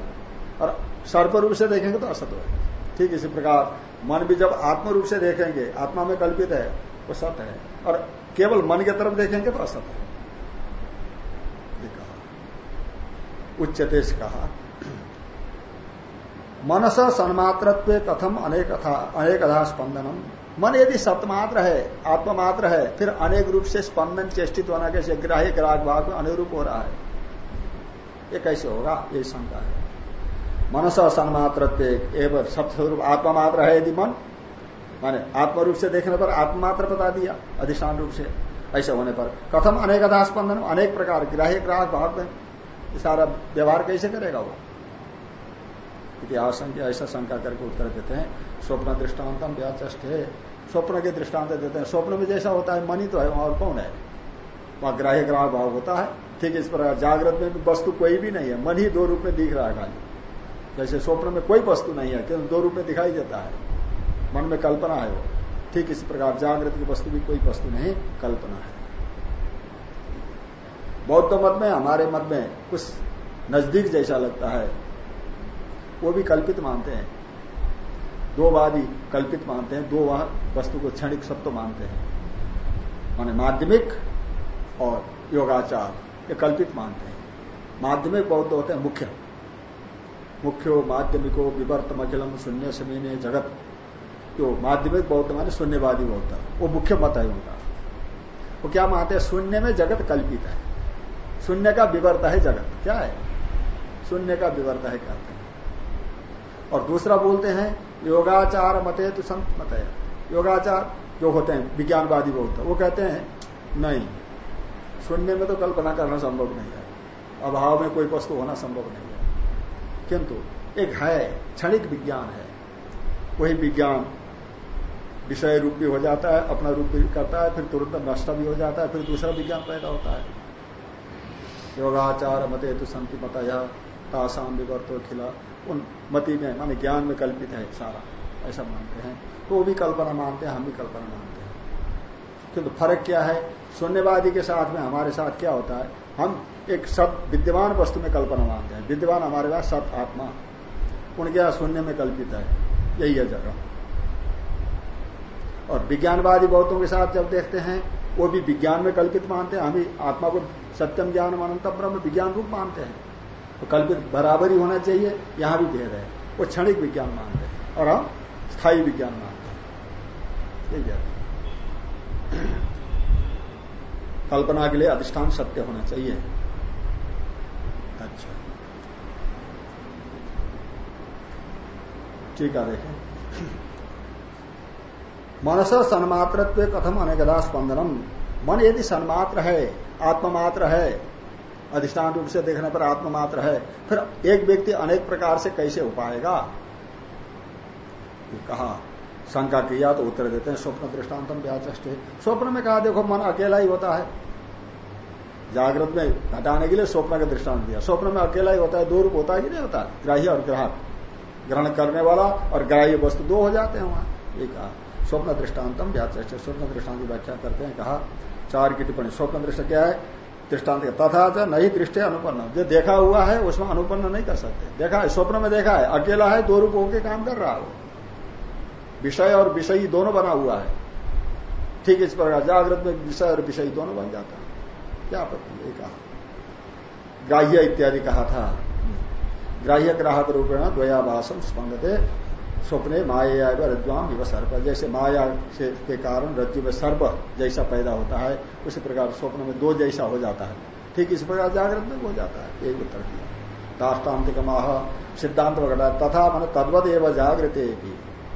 और सर्प रूप से देखेंगे तो असत होगा ठीक इसी प्रकार, मन भी जब आत्म रूप से देखेंगे, आत्मा में कल्पित है, वो सत्य है। और केवल मन की तरफ़ देखेंगे तो असत है। उच्चते कहा। मनस सन्मात्रत्व कथम अनेक अनेक अधा स्पंदनम। मन यदि सतमात्र है, आत्ममात्र है, फिर अनेक रूप से स्पंदन चेष्टित होना कैसे? ग्राह्य ग्राहक भाव में अनुरूप हो रहा है। ये कैसे होगा? ये शंका है। मनस सन्मात्र एवं सत्स्वरूप आत्मा मात्र है यदि मन, माने आत्म रूप से देखने पर आत्मात्र बता दिया, अधिष्ठान रूप से, ऐसे होने पर। कथम अनेक स्पंदन अनेक प्रकार, ग्राह्य ग्राहक भाव में सारा व्यवहार कैसे करेगा वो? इतिहास ऐसा शंका करके उत्तर देते हैं। स्वप्न दृष्टान्तम व्याचे स्वप्न के दृष्टांत देते हैं। स्वप्न में जैसा होता है, मनी तो है और कौन है? वहाँ ग्राह्य ग्राह भाव होता है। ठीक इस प्रकार जागृत में वस्तु कोई भी नहीं है। मन ही दो रूप में दिख रहा है खाली। जैसे स्वप्न में कोई वस्तु नहीं है, केवल दो रूप में दिखाई देता है। मन में कल्पना है वो। ठीक इसी प्रकार जागृत की वस्तु भी कोई वस्तु नहीं, कल्पना है। बौद्ध मत में, हमारे मत में कुछ नज़दीक जैसा लगता है। वो भी कल्पित मानते हैं। दो वादी कल्पित मानते हैं। दो वस्तु को क्षणिक सत्व मानते हैं। माने माध्यमिक और योगाचार, ये कल्पित मानते हैं। माध्यमिक बौद्ध होते हैं मुख्य। मुख्यो, माध्यमिको, विवर्तम, अखिलम, शून्य समीने जगत। जो माध्यमिक बौद्ध माने शून्यवादी बौद्ध। वो मुख्य मत है उनका। वो क्या मानते हैं? शून्य में जगत कल्पित है। शून्य का विवर्त है जगत। क्या है? शून्य का विवर्त है कहते हैं और दूसरा बोलते हैं, योगाचार मते तो संत मत है योगाचार जो होते हैं, विज्ञानवादी बौद्ध वो कहते हैं, नहीं, शून्य में तो कल्पना करना संभव नहीं है। अभाव में कोई वस्तु होना संभव नहीं है। किंतु एक है, क्षणिक विज्ञान है। वही विज्ञान विषय रूप भी हो जाता है, अपना रूप भी करता है, फिर तुरंत नष्ट भी हो जाता है, फिर दूसरा विज्ञान पैदा होता है। योगाचार मते तो संति मतया तासाम विवर्तो खिला। उन मति में, माने ज्ञान में कल्पित है सारा। ऐसा मानते हैं। तो वो भी कल्पना मानते हैं, हम भी कल्पना मानते हैं। किंतु फ़र्क क्या है? शून्यवादी के साथ में हमारे साथ क्या होता है? हम एक सब विद्यमान वस्तु में कल्पना मानते हैं। विद्यमान हमारे पास सत आत्मा। उनके यहाँ शून्य में कल्पित है? यही है जगह। और विज्ञानवादी बहुतों के साथ जब देखते हैं वो भी विज्ञान में कल्पित मानते हैं, हम आत्मा को सत्यम ज्ञान अनंतम ब्रह्म विज्ञान रूप मानते हैं। तो कल्पित बराबर ही होना चाहिए, यहाँ भी भेद है। वो क्षणिक विज्ञान मानते हैं और हम स्थायी विज्ञान मानते हैं। यही है। कल्पना के लिए अधिष्ठान सत्य होना चाहिए। अच्छा। ठीक है, देखें। मनस सन्मात्र कथम अनेकदा स्पंदनम। मन यदि सन्मात्र है, आत्ममात्र है, अधिष्ठान रूप से देखने पर आत्ममात्र है, फिर एक व्यक्ति अनेक प्रकार से कैसे हो पाएगा? कहा, शंका किया तो उत्तर देते हैं, स्वप्न दृष्टान्तम व्याचे स्वप्न में कहा, देखो, मन अकेला ही होता है। जागृत में घटाने के लिए स्वप्न का दृष्टांत दिया। स्वप्न में अकेला ही होता है, दो रूप होता है कि नहीं होता, ग्राह्य और ग्राहक ग्रहण करने वाला और ग्राह्य वस्तु दो हो जाते हैं वहाँ। एक कहा स्वप्न दृष्टान्तम व्याचे स्वप्न दृष्टांत की व्याख्या करते हैं, कहा, चार की टिप्पणी स्वप्न दृष्ट क्या है? दृष्टांत तथा तो नहीं दृष्टि अनुपन्न। जो देखा हुआ है, उसमें अनुपन्न नहीं कर सकते। देखा है, स्वप्न में देखा है, अकेला है, दो रूप होकर काम कर रहा हो। विषय और विषयी दोनों बना हुआ है। ठीक इस प्रकार, जागृत में विषय और विषयी दोनों बन जाता है। क्या आपत्ति कहा। ग्राह्य इत्यादि कहा था। ग्राह्य ग्राहक रूपेण द्वयाभाषम स्पंदते। स्वप्ने माया रज्वाम विव सर्प। जैसे माया के कारण रज्जु में सर्प जैसा पैदा होता है, उसी प्रकार स्वप्न में दो जैसा हो जाता है। ठीक इस प्रकार जागृत में हो जाता है। यही उत्तर दिया। दाष्टान्तिक माह सिद्धांत वगैरह। तथा मन तद्वत एवं जागृत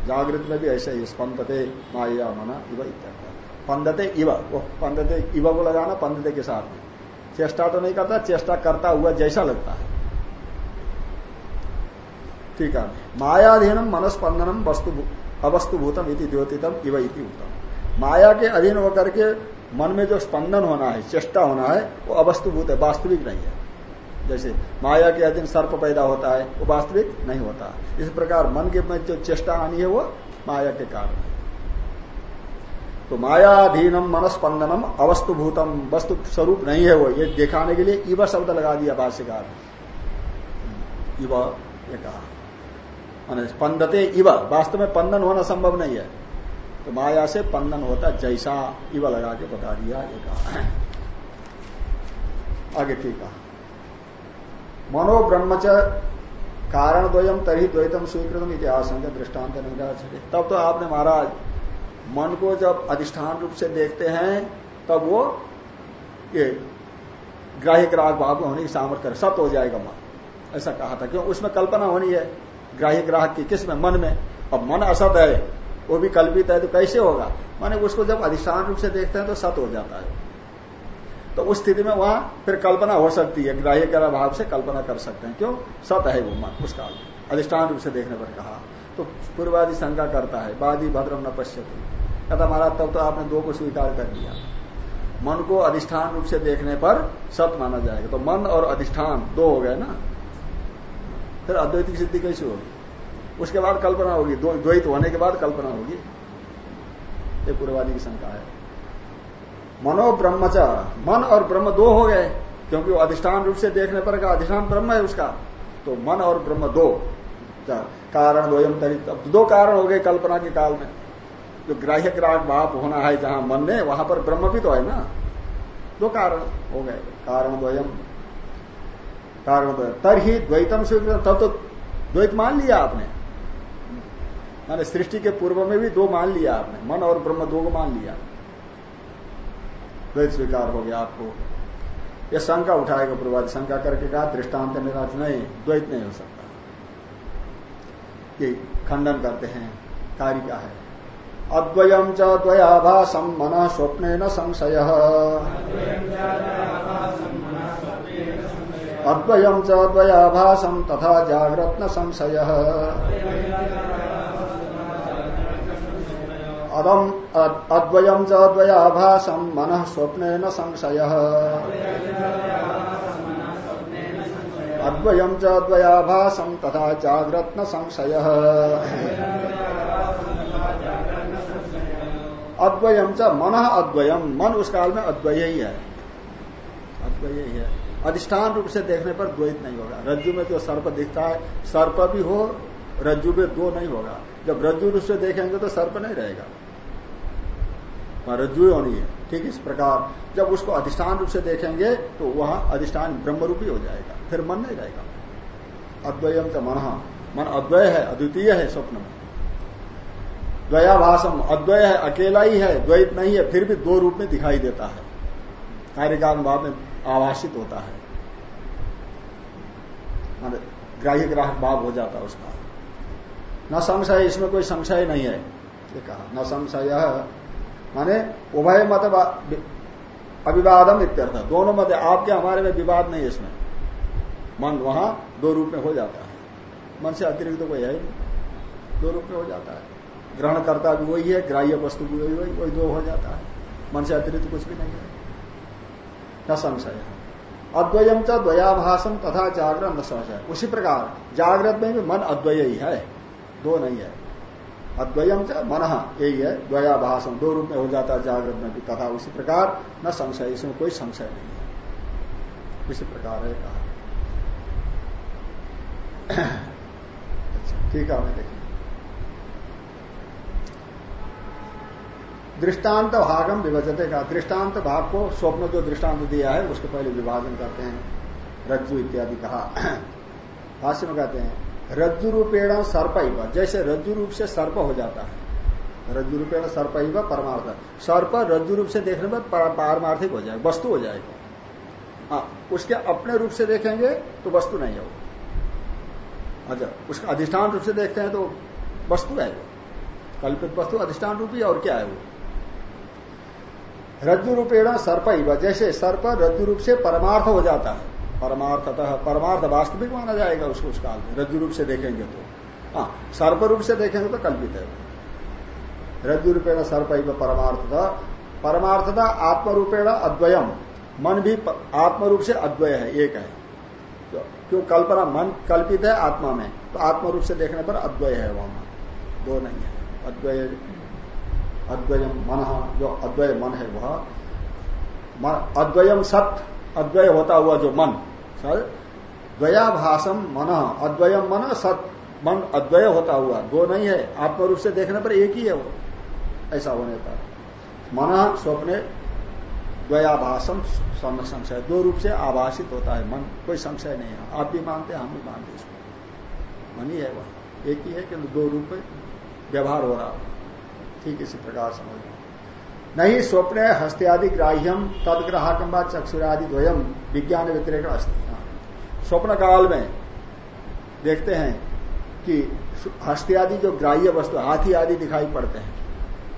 जागृत में भी ऐसे ही स्पंदते माया मना इव इत्यादि पंदते इव। पंदते इव को लगाना पंदते के साथ। में चेष्टा तो नहीं करता, चेष्टा करता हुआ जैसा लगता है। ठीक है। मायाधीनम मनस्पंदनम वस्तु अवस्तुभूतम इति द्योतितम इव इति उत्तम माया के अधीन होकर के मन में जो स्पंदन होना है, चेष्टा होना है, वो अवस्तुभूत है, वास्तविक नहीं है। जैसे माया के अधीन सर्प पैदा होता है, वो वास्तविक नहीं होता। इस प्रकार मन के में जो चेष्टा आनी है, वो माया के कारण तो मायाधीनम मनस्पंदनम अवस्तुभूतम, वस्तु स्वरूप नहीं है वो। ये दिखाने के लिए इव शब्द लगा दिया भाष्यकार। इव कहा। स्पंदते इव, वास्तव में पंदन होना संभव नहीं है। तो माया से पंदन होता, जैसा इव लगा के बता दिया कहा। आगे ठीक है मनो ब्रह्मच कारण द्वयम तरी द्वैतम स्वीकृतम इतिहास दृष्टांत नहीं तब तो आपने महाराज, मन को जब अधिष्ठान रूप से देखते हैं, तब वो ये ग्राह्य ग्राहक भाव होने की सामर्थ्य सत हो जाएगा मन। ऐसा कहा था, क्यों? उसमें कल्पना होनी है। ग्राह्य ग्राहक की किसमें मन में अब मन असत है, वो भी कल्पित है तो कैसे होगा? माने उसको जब अधिष्ठान रूप से देखते हैं तो सत हो जाता है। तो उस स्थिति में वहाँ फिर कल्पना हो सकती है ग्राह्य ग्रह भाव से कल्पना कर सकते हैं। क्यों? सत है वो मन उस काल अधिष्ठान रूप से देखने पर कहा। तो पूर्वादि शंका करता है वादी भद्रम न पश्यती। कहता, महाराज, तब तो आपने दो को स्वीकार कर लिया। मन को अधिष्ठान रूप से देखने पर सत माना जाएगा। तो मन और अधिष्ठान दो हो गए ना? फिर अद्वैत की सिद्धि कैसे होगी? उसके बाद कल्पना होगी। द्वैत होने के बाद कल्पना होगी। ये पूर्वादि की शंका है। मनो ब्रह्मच मन और ब्रह्म दो हो गए, क्योंकि वो अधिष्ठान रूप से देखने पर का अधिष्ठान ब्रह्म है उसका। तो मन और ब्रह्म दो। कारण द्वयम तरी दो कारण हो गए कल्पना के काल में। जो ग्राह्य ग्राहक भाव होना है जहाँ मन ने वहाँ पर ब्रह्म भी तो है ना। दो कारण हो गए। कारण द्वयम कारण तर ही द्वैतम से तब तो द्वैत मान लिया आपने। माने सृष्टि के पूर्व में भी दो मान लिया आपने। मन और ब्रह्म दो को मान लिया। द्वैत स्वीकार हो गया आपको। यह शंका उठाएगा पूर्वाद शंका करके कहा, दृष्टांत निराश नहीं, द्वैत नहीं हो सकता। ये खंडन करते हैं। कार्य क्या है? अद्वयम च द्वयाभासम मन स्वप्न न संशय। अद्वयम च द्वयाभासम तथा जागृत संशय अदम अद्वयम च द्वयाभासम मन स्वप्न न संशय। अद्वयम च द्वयाभासम तथा जागृत न संशय अद्वयम च मन अद्वयम मन उस काल में अद्वय ही। है अद्वय ही है। अधिष्ठान रूप से देखने पर द्वैत नहीं होगा। रज्जु में जो सर्प दिखता है, सर्प भी हो, रज्जु में दो नहीं होगा। जब रज्जु रूप से देखेंगे तो सर्प नहीं रहेगा। वहाँ रज्जु होनी है। ठीक इस प्रकार जब उसको अधिष्ठान रूप से देखेंगे तो वहाँ अधिष्ठान ब्रह्म रूपी हो जाएगा। फिर मन नहीं रहेगा। अद्वयम का मन। मन अद्वय है, अद्वितीय है स्वप्न में। द्वयाभाषम अद्वय है, अकेला ही है, द्वैत नहीं है, फिर भी दो रूप में दिखाई देता है। कार्यकाल भाव में आवासित होता है। ग्राह्य ग्राहक भाव हो जाता है उसका। न संशय, इसमें कोई संशय नहीं है, ये कहा। न संशय, माने उभय मत अभिवादम इत्यर्थ। दोनों मत, आपके हमारे में विवाद नहीं है इसमें। मन वहाँ दो रूप में हो जाता है। मन से अतिरिक्त तो कोई है ही दो रूप में हो जाता है। ग्रहण करता भी वही है, ग्राह्य वस्तु भी वही वही वही दो हो जाता है। मन से अतिरिक्त तो कुछ भी नहीं है। न संशय। अद्वयम च द्वयाभाषम तथा जागरण न संशय। उसी प्रकार, जागृत में भी मन अद्वय ही है दो नहीं है। अद्वयम च मन यही है द्वयाभाषण दो रूप में हो जाता है जागृत में भी, तथा उसी प्रकार, न संशय, इसमें कोई संशय नहीं है। उसी प्रकार है कहा। (coughs) अच्छा ठीक है देखिए दृष्टांत भागम विभजते का दृष्टांत भाग को स्वप्न जो दृष्टांत दिया है, उसके पहले विभाजन करते हैं। रज्जु इत्यादि कहा। (clears throat) भाष्य में कहते हैं, रज्जु रूपेण सर्प जैसे रज्जु रूप से सर्प हो जाता है। रज्जु रूपेण सर्प ही परमार्थ। सर्प रज्जु रूप से देखने पर पारमार्थिक हो जाएगा, वस्तु हो जाएगा। हाँ उसके अपने रूप से देखेंगे तो वस्तु नहीं है वो अच्छा उसका अधिष्ठान रूप से देखते हैं तो वस्तु है वो। कल्पित वस्तु, अधिष्ठान रूप और क्या है वो? रज्जु रूपेण सर्प ही जैसे सर्प रज्जु रूप से परमार्थ हो जाता है। परमार्थतः परमार्थ वास्तविक माना जाएगा उसको उस काल में। रज्जु रूप से देखेंगे तो। हाँ सर्प रूप से देखेंगे तो कल्पित है। रज्जु रूपेण सर्प ही परमार्थता परमार्थता आत्मरूपेण अद्वयम। मन भी आत्म रूप से अद्वय है, एक है। क्यों कल्पना, मन कल्पित है आत्मा में तो आत्म रूप से देखने पर अद्वय है वहाँ। दो नहीं है। अद्वय अद्वयम मन, जो अद्वय मन है वह। अद्वयम सत, अद्वय होता हुआ जो मन, सर द्वयाभाषम मन अद्वयम मन सत, मन अद्वय होता हुआ, दो नहीं है, आत्म रूप से देखने पर एक ही है वो। ऐसा होने पर। मन स्वप्ने द्वयाभाषम संशय, दो रूप से आभाषित होता है मन, कोई संशय नहीं है। आप भी मानते हैं, हम भी मानते इसको मन ही है वह, एक ही है कि दो रूप व्यवहार हो रहा ठीक इसी प्रकार समझ नहीं, स्वप्न हस्त्यादि ग्राह्यम तदग्राहकम व चक्षुरादि द्वयम विज्ञान व्यतिरेक अस्थित स्वप्न काल में देखते हैं कि हस्त्यादि जो ग्राह्य वस्तु, हाथी आदि दिखाई पड़ते हैं।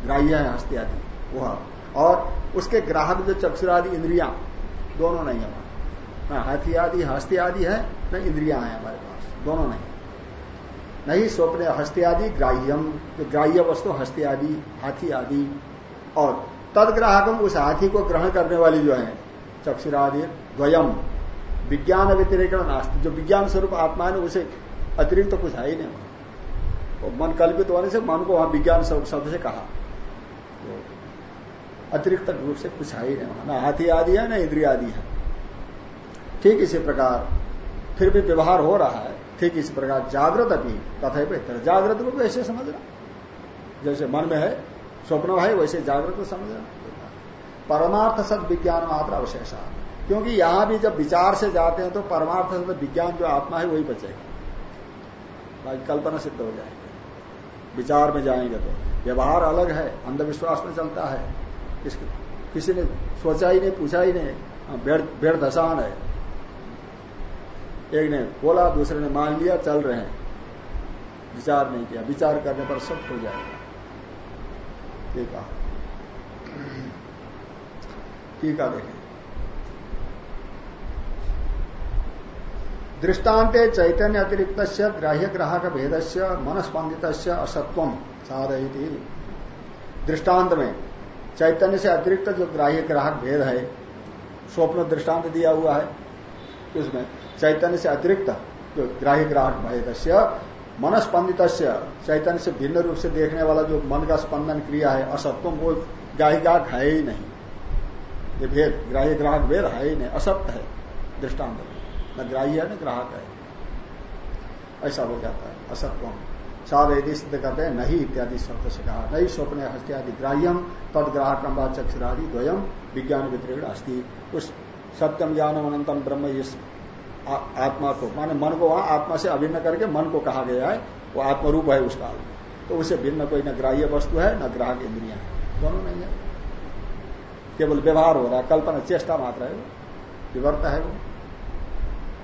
ग्राह्य है हस्त्यादि, वह। और उसके ग्राहक जो चक्षुरादि इंद्रिया, दोनों नहीं है वहाँ। हाथी आदि हस्ती आदि है, न इंद्रिया है हमारे पास, दोनों नहीं। नहीं, स्वप्न हस्ती आदि ग्राह्यम जो ग्राह्य वस्तु हस्ती आदि हाथी आदि। और तदग्राहकम उस हाथी को ग्रहण करने वाली जो है, चक्षुरादि, द्वयम। विज्ञान व्यतिरिक्त नास्ती। जो विज्ञान स्वरूप आत्मा है, उसे अतिरिक्त तो कुछ है ही नहीं। तो मन कल्पित होने से मन को वहाँ विज्ञान स्वरूप शब्द से कहा। तो अतिरिक्त रूप से कुछ है ही नहीं वहाँ। ना हाथी आदि है, ना इंद्रिया आदि है। ठीक इसी प्रकार, फिर भी व्यवहार हो रहा है। ठीक इस प्रकार जागृत अभी तथा बेहतर। जागृत को वैसे समझना। जैसे मन में है स्वप्न है वैसे जागृत को समझना। परमार्थ सद विज्ञान मात्र अवशेषा। क्योंकि यहाँ भी जब विचार से जाते हैं तो परमार्थ सद विज्ञान जो आत्मा है वही बचेगा। बाकी कल्पना सिद्ध हो जाएगी। विचार में जाएँगे तो। व्यवहार अलग है अंधविश्वास में चलता है। किसी ने सोचा ही नहीं पूछा ही नहीं। हाँ, भेड़ धसान है। एक ने बोला, दूसरे ने मान लिया, चल रहे हैं। विचार नहीं किया। विचार करने पर सब हो जाएगा। है ठीक देखें दृष्टांत चैतन्य अतिरिक्त ग्राह्य ग्राहक भेद से मनस्पंदित असत्व साधयती। दृष्टांत में चैतन्य से अतिरिक्त जो ग्राह्य ग्राहक भेद है, स्वप्न दृष्टांत दिया हुआ है उसमें चैतन्य से अतिरिक्त जो ग्राह्य ग्राहक भेद से मनस्पंदित चैतन्य से भिन्न रूप से देखने वाला जो मन का स्पंदन क्रिया है, असत्व वो ग्राह्य ग्राहक है ही नहीं। ये भेद ग्राह्य ग्राहक भेद है ही नहीं, असत्य है दृष्टांत। न ग्राह्य है, न ग्राहक है। ऐसा हो जाता है, असत्व। साध यदि सिद्ध करते हैं, नहीं इत्यादि शब्द से कहा। नहीं स्वप्न हस्त्यादि ग्राह्यम तद ग्राहक चक्षुरादि द्वयम विज्ञान वितरण अस्थि उस सत्यम ज्ञानम अनंतम ब्रह्म इस आत्मा को। माने मन को वहाँ आत्मा से अभिन्न करके मन को कहा गया है, वो आत्मरूप है उस काल तो उसे भिन्न कोई न ग्राह्य वस्तु है, न ग्राहक इंद्रिया है। दोनों नहीं है। केवल व्यवहार हो रहा है, कल्पना, चेष्टा मात्र है वो। विवर्त है वो।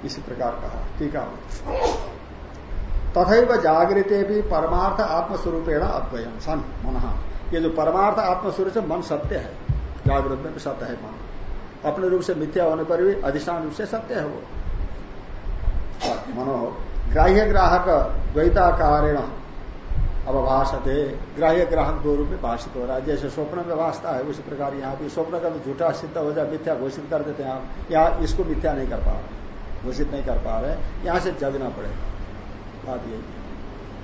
इसी प्रकार कहा। ठीक है तथा जागृत भी परमार्थ आत्मस्वरूपेण अद्वयम सन, मन। ये जो परमार्थ आत्मस्वरूप मन सत्य है, जागृत में भी सत्य है मन अपने रूप से मिथ्या होने पर भी, अधिष्ठान रूप से सत्य है वो। मनो ग्राह्य ग्राहक द्वैताकारेण अवभाषते। ग्राह्य ग्राहक दो रूप में भाषित हो रहा है। जैसे स्वप्न में भाषता है, उसी प्रकार यहाँ भी स्वप्न का तो झूठा सिद्ध हो जाए, मिथ्या घोषित कर देते हैं आप। यहाँ इसको मिथ्या नहीं कर पा रहे घोषित नहीं कर पा रहे यहाँ से जगना पड़ेगा। बात यही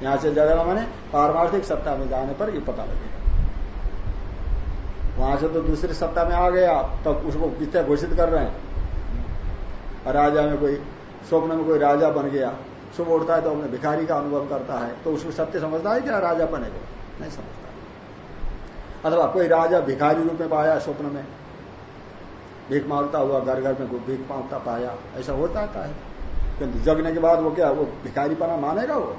यहाँ से जगना माने पारमार्थिक सत्ता में जाने पर ये पता लगेगा। वहाँ से तो दूसरे सप्ताह में आ गया, तब उसको मिथ्या घोषित कर रहे हैं। राजा में कोई, स्वप्न में कोई राजा बन गया सुबह उठता है तो अपने भिखारी का अनुभव करता है तो उसको सत्य समझता है क्या राजा बनेगा नहीं समझता। अथवा कोई राजा भिखारी रूप में पाया स्वप्न में, भीख माँगता हुआ घर घर में भीख माँगता पाया, ऐसा होता है। किंतु जगने के बाद वो क्या, वो भिखारी पना मानेगा वो?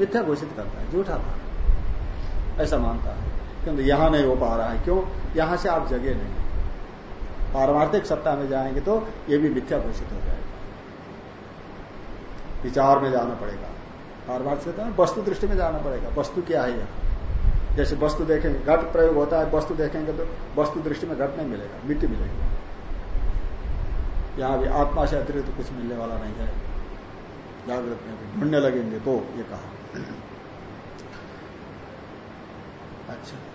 मिथ्या घोषित करता है, झूठा था ऐसा मानता है। किंतु यहाँ नहीं हो पा रहा है। क्यों? यहाँ से आप जगे नहीं। पारमार्थिक सत्ता में जाएँगे तो ये भी मिथ्या घोषित हो जाएगा। विचार में जाना पड़ेगा। पारमार्थिक सत्ता से वस्तु दृष्टि में जाना पड़ेगा। वस्तु क्या है यहाँ? जैसे वस्तु देखेंगे, घट प्रयोग होता है, वस्तु देखेंगे तो वस्तु दृष्टि में घट नहीं मिलेगा, मिट्टी मिलेगी। यहाँ भी आत्मा से अतिरिक्त तो कुछ मिलने वाला नहीं है। जागृत में भी ढूँढने लगेंगे तो ये कहा। (clears throat) अच्छा।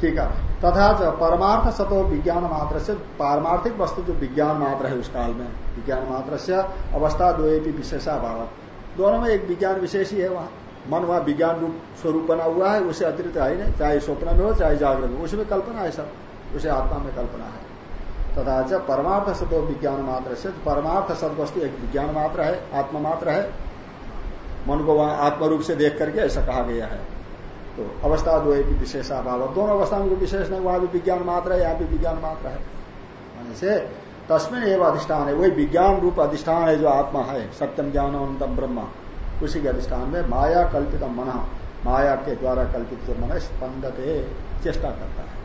ठीक है। तथा जो परमार्थ सतो विज्ञान मात्र से पारमार्थिक वस्तु जो विज्ञान मात्र है उस काल में, विज्ञान मात्र से अवस्था दो विशेषा भाव। दोनों में एक विज्ञान विशेष ही है वहाँ। मन वहाँ विज्ञान रूप स्वरूप बना हुआ है, उसे अतिरिक्त है नहीं, चाहे स्वप्न में हो, चाहे जागृत में उसमें कल्पना है सब। उसे आत्मा में कल्पना है। तथा च परमार्थ सतो विज्ञान मात्र से परमार्थ सद वस्तु एक विज्ञान मात्र है, आत्मा मात्र है। मन को वहाँ आत्मरूप से देख करके ऐसा कहा गया है। तो अवस्था दो एक विशेष अभाव दोनों अवस्था में विशेष नहीं, वहाँ भी विज्ञान मात्र है, यहाँ भी विज्ञान मात्र है। से तस्मिन एवं अधिष्ठान है वही विज्ञान रूप अधिष्ठान है जो आत्मा है सत्यम ज्ञान अनंतम ब्रह्म। उसी के अधिष्ठान में माया कल्पित मन, माया के द्वारा कल्पित जो मन स्पंदते चेष्टा करता है।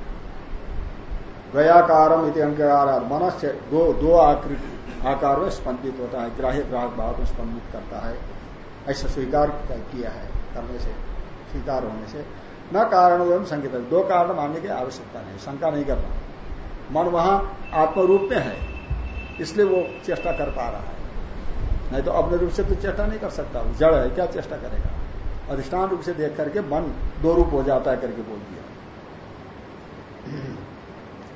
गयाकारम इति अंकार मन दो दो आकृति आकार में स्पंदित होता है, ग्राह्य ग्राहक भाव में स्पंदित करता है। ऐसा स्वीकार किया है, करने से। स्वीकार होने से न कारण एवं संकेत, दो कारण मानने की आवश्यकता नहीं, शंका नहीं करना। मन वहाँ आत्मरूप में है, इसलिए वो चेष्टा कर पा रहा है। नहीं तो अपने रूप से तो चेष्टा नहीं कर सकता, जड़ है, क्या चेष्टा करेगा? अधिष्ठान रूप से देख करके मन दो रूप हो जाता है करके बोल दिया।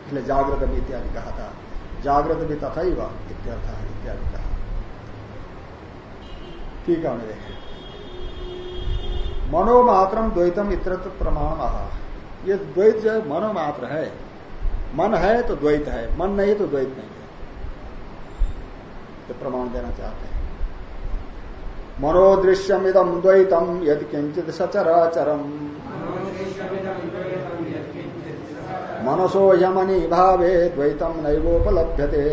इसलिए जागृत भी इत्यादि कहा था। जागृत भी तथा ही वह इत्यादि कहा। ठीक है उन्हें देखें मनोमात्रम द्वैतम इतर प्रमाण ये द्वैत जो मनोमात्र है। मन है तो द्वैत है, मन नहीं तो द्वैत नहीं है। तो प्रमाण देना चाहते हैं। मनोदृश्यम इदम द्वैतम यदि किंचित सचराचरम। मनसो यमनी भावे द्वैतम नैवोपलभ्यते।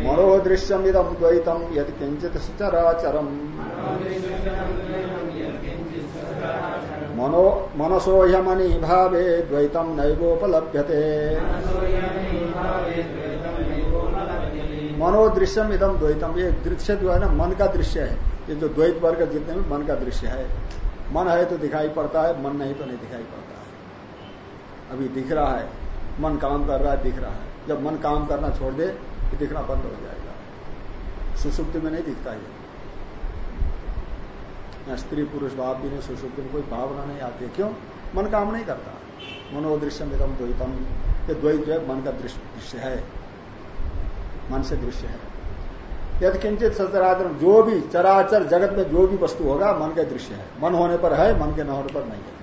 मनोदृश्यमिदम द्वैतम यदि किंचित चराचरम मनो मनसोह्यमनि भावे द्वैतम नैवोपलभ्यते। मनोदृश्यम इदम द्वैतम। ये दृश्य जो है ना, मन का दृश्य है। ये जो द्वैत वर्ग जितने भी मन का दृश्य है। मन है तो दिखाई पड़ता है, मन नहीं तो नहीं दिखाई पड़ता है। अभी दिख रहा है, मन काम कर रहा है, दिख रहा है। जब मन काम करना छोड़ दे तो दिखना बंद हो जाएगा। सुसुप्ति में नहीं दिखता ये। स्त्री पुरुष भाव भी नहीं, सुसुप्ति में कोई भावना नहीं आती क्यों? मन काम नहीं करता। मनोदृश्य मिदम द्वैतम। ये द्वैत जो है, मन का दृश्य है। मन से दृश्य है। यदि किंचित सचराचर जो भी चराचर जगत में जो भी वस्तु होगा, मन का दृश्य है। मन होने पर है, मन के न होने पर नहीं है।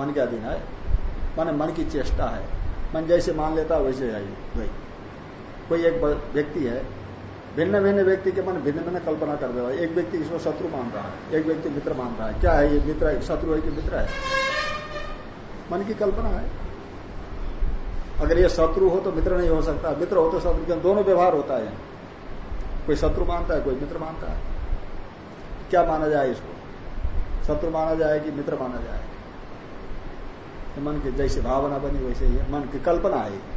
मन के अधीन है। मन मन की चेष्टा है। मन जैसे मान लेता, वैसे है द्वैत। कोई एक व्यक्ति है भिन्न भिन्न व्यक्ति के मन भिन्न भिन्न कल्पना कर रहा है। एक व्यक्ति इसको शत्रु मान रहा है, एक व्यक्ति मित्र मान रहा है। क्या है ये मित्र? है शत्रु है कि मित्र है? मन की कल्पना है। अगर ये शत्रु हो तो मित्र नहीं हो सकता। मित्र हो तो शत्रु दोनों व्यवहार होता है। कोई शत्रु मानता है, कोई मित्र मानता है। क्या माना जाए इसको? शत्रु माना जाए कि मित्र माना जाए? मन की जैसे भावना बनी वैसे ही। मन की कल्पना है।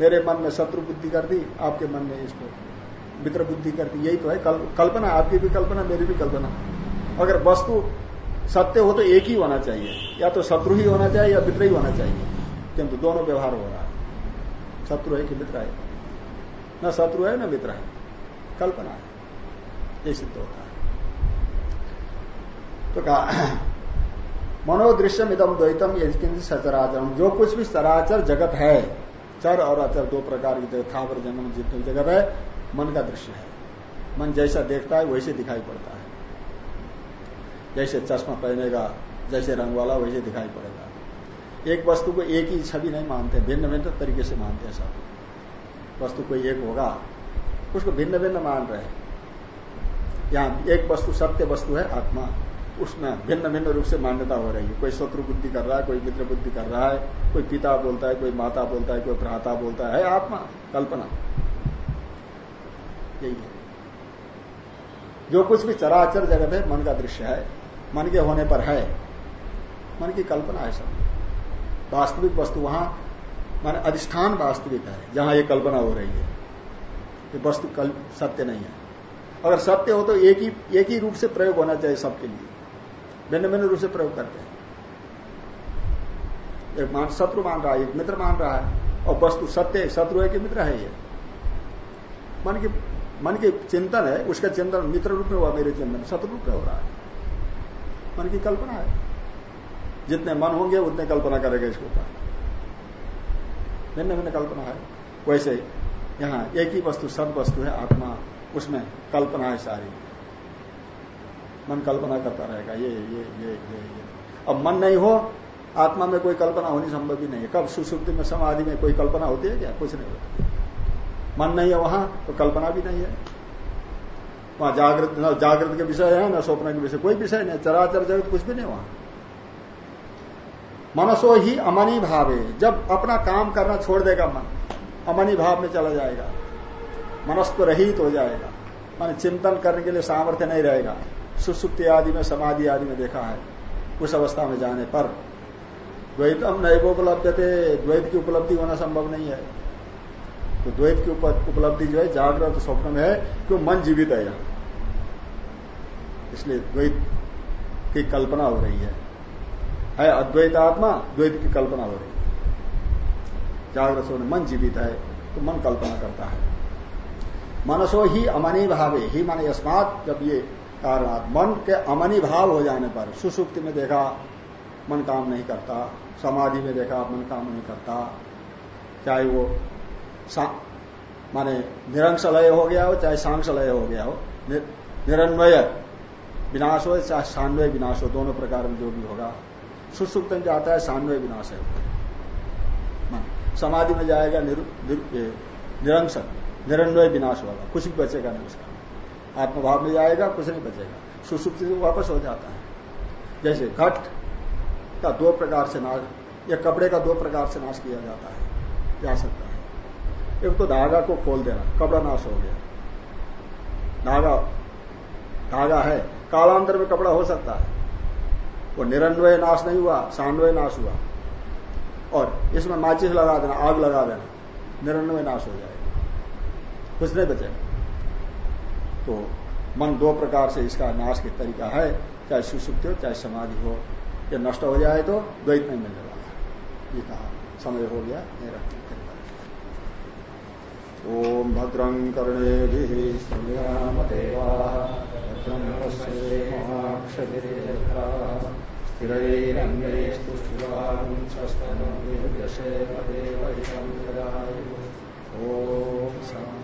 मेरे मन में शत्रु बुद्धि कर दी आपके मन में इसको मित्र बुद्धि करती यही तो है कल, कल्पना आपकी भी कल्पना मेरी भी कल्पना। अगर वस्तु सत्य हो तो एक ही होना चाहिए या तो शत्रु ही होना चाहिए या मित्र ही होना चाहिए। किंतु दोनों व्यवहार हो रहा है। शत्रु है कि मित्र है? न शत्रु है न मित्र है। कल्पना है। ये सिद्ध होता है। तो कहा (clears throat) मनोदृश्यम इदम द्वैतम यदि सचराचरम जो कुछ भी सराचर जगत है चर और अचर दो प्रकार की जगह, थावर जन्म जितने जगत है मन का दृश्य है। मन जैसा देखता है, वैसे दिखाई पड़ता है। जैसे चश्मा पहनेगा, जैसे रंग वाला, वैसे दिखाई पड़ेगा। एक वस्तु को एक ही छवि नहीं मानते भिन्न भिन्न तरीके से मानते हैं सब। वस्तु कोई एक होगा, उसको भिन्न भिन्न मान रहे हैं। यहाँ एक वस्तु सत्य वस्तु है, आत्मा। उसमें भिन्न भिन्न रूप से मान्यता हो रही है। कोई शत्रु बुद्धि कर रहा है, कोई मित्र बुद्धि कर रहा है, कोई पिता बोलता है, कोई माता बोलता है, कोई भ्राता बोलता है। आत्मा? कल्पना। यही है। जो कुछ भी चराचर जगत है, मन का दृश्य है। मन के होने पर है। मन की कल्पना है सब। वास्तविक वस्तु वहाँ, मान अधिष्ठान वास्तविक है, जहाँ ये कल्पना हो रही है। ये वस्तु सत्य नहीं है। अगर सत्य हो तो एक ही एक ही रूप से प्रयोग होना चाहिए सबके लिए। भिन्न भिन्न रूप से प्रयोग करते हैं। एक मान, शत्रु मान रहा है, एक मित्र मान रहा है, और वस्तु सत्य, शत्रु है कि मित्र है ये? मन की, मन के चिंतन है, उसका चिंतन मित्र रूप में हुआ, मेरे चिंतन, शत्रु रूप में हो रहा है। मन की कल्पना है। जितने मन होंगे, उतने कल्पना करेगा इसके ऊपर। भिन्न भिन्न कल्पना है। वैसे, यहाँ एक ही वस्तु सब वस्तु है, आत्मा, उसमें कल्पना है सारी। मन कल्पना करता रहेगा, ये ये ये ये ये। अब मन नहीं हो, आत्मा में कोई कल्पना होनी संभव ही नहीं है। कब सुसुप्ति में, समाधि में कोई कल्पना होती है क्या? कुछ नहीं होती। मन नहीं है वहाँ तो कल्पना भी नहीं है। वहाँ जागृत, न जागृत के विषय है, न स्वप्न के विषय, कोई विषय नहीं चराचर जगत कुछ भी नहीं वहाँ। मनसो ही अमनी भाव। जब अपना काम करना छोड़ देगा मन, अमनी भाव में चला जाएगा। मनस्व रहित हो जाएगा। मान चिंतन करने के लिए सामर्थ्य नहीं रहेगा। सुसुप्ति आदि में, समाधि आदि में देखा है। उस अवस्था में जाने पर द्वैतम उपलब्ध थे द्वैत की उपलब्धि होना संभव नहीं है। तो द्वैत की उपलब्धि जो है, जागृत स्वप्न में है क्यों मन जीवित है इसलिए द्वैत की कल्पना हो रही है। है अद्वैत आत्मा, द्वैत की कल्पना हो रही है। जागृत स्वप्न मन जीवित है तो मन कल्पना करता है। मनसो ही अमनी भावे, ही माने अस्मात जब ये कारणात मन के अमनी भाव हो जाने पर सुसुप्ति में देखा मन काम नहीं करता। समाधि में देखा मन काम नहीं करता। चाहे वो माने निरंशलय हो गया हो चाहे सांसलय हो गया हो निरन्वय विनाश हो चाहे सान्वय विनाश हो दोनों प्रकार में जो भी होगा सुसुप्त में जाता है सान्वय विनाश है। समाधि में जाएगा निर, निर, निरंश निरन्वय विनाश होगा कुछ भी बचेगा नहीं उसका। आत्मभाव में जाएगा, कुछ नहीं बचेगा। सुसुप्ति से वापस हो जाता है। जैसे घट का दो प्रकार से नाश, या कपड़े का दो प्रकार से नाश किया जाता है, जा सकता है। एक तो धागा को खोल देना, कपड़ा नाश हो गया। धागा धागा है, कालांतर में कपड़ा हो सकता है। वो निरन्वय नाश नहीं हुआ, सान्वय नाश हुआ। और इसमें माचिस लगा देना, आग लगा देना, निरन्वय नाश हो जाएगा। कुछ नहीं बचेगा। तो मन दो प्रकार से इसका नाश के तरीका है, चाहे सुसुप्त हो, चाहे समाधि हो। या नष्ट हो जाए तो द्वैत नहीं मिलने वाला ये कहा, समय हो गया, मेरा ओम भद्रं कर्णे भद्रम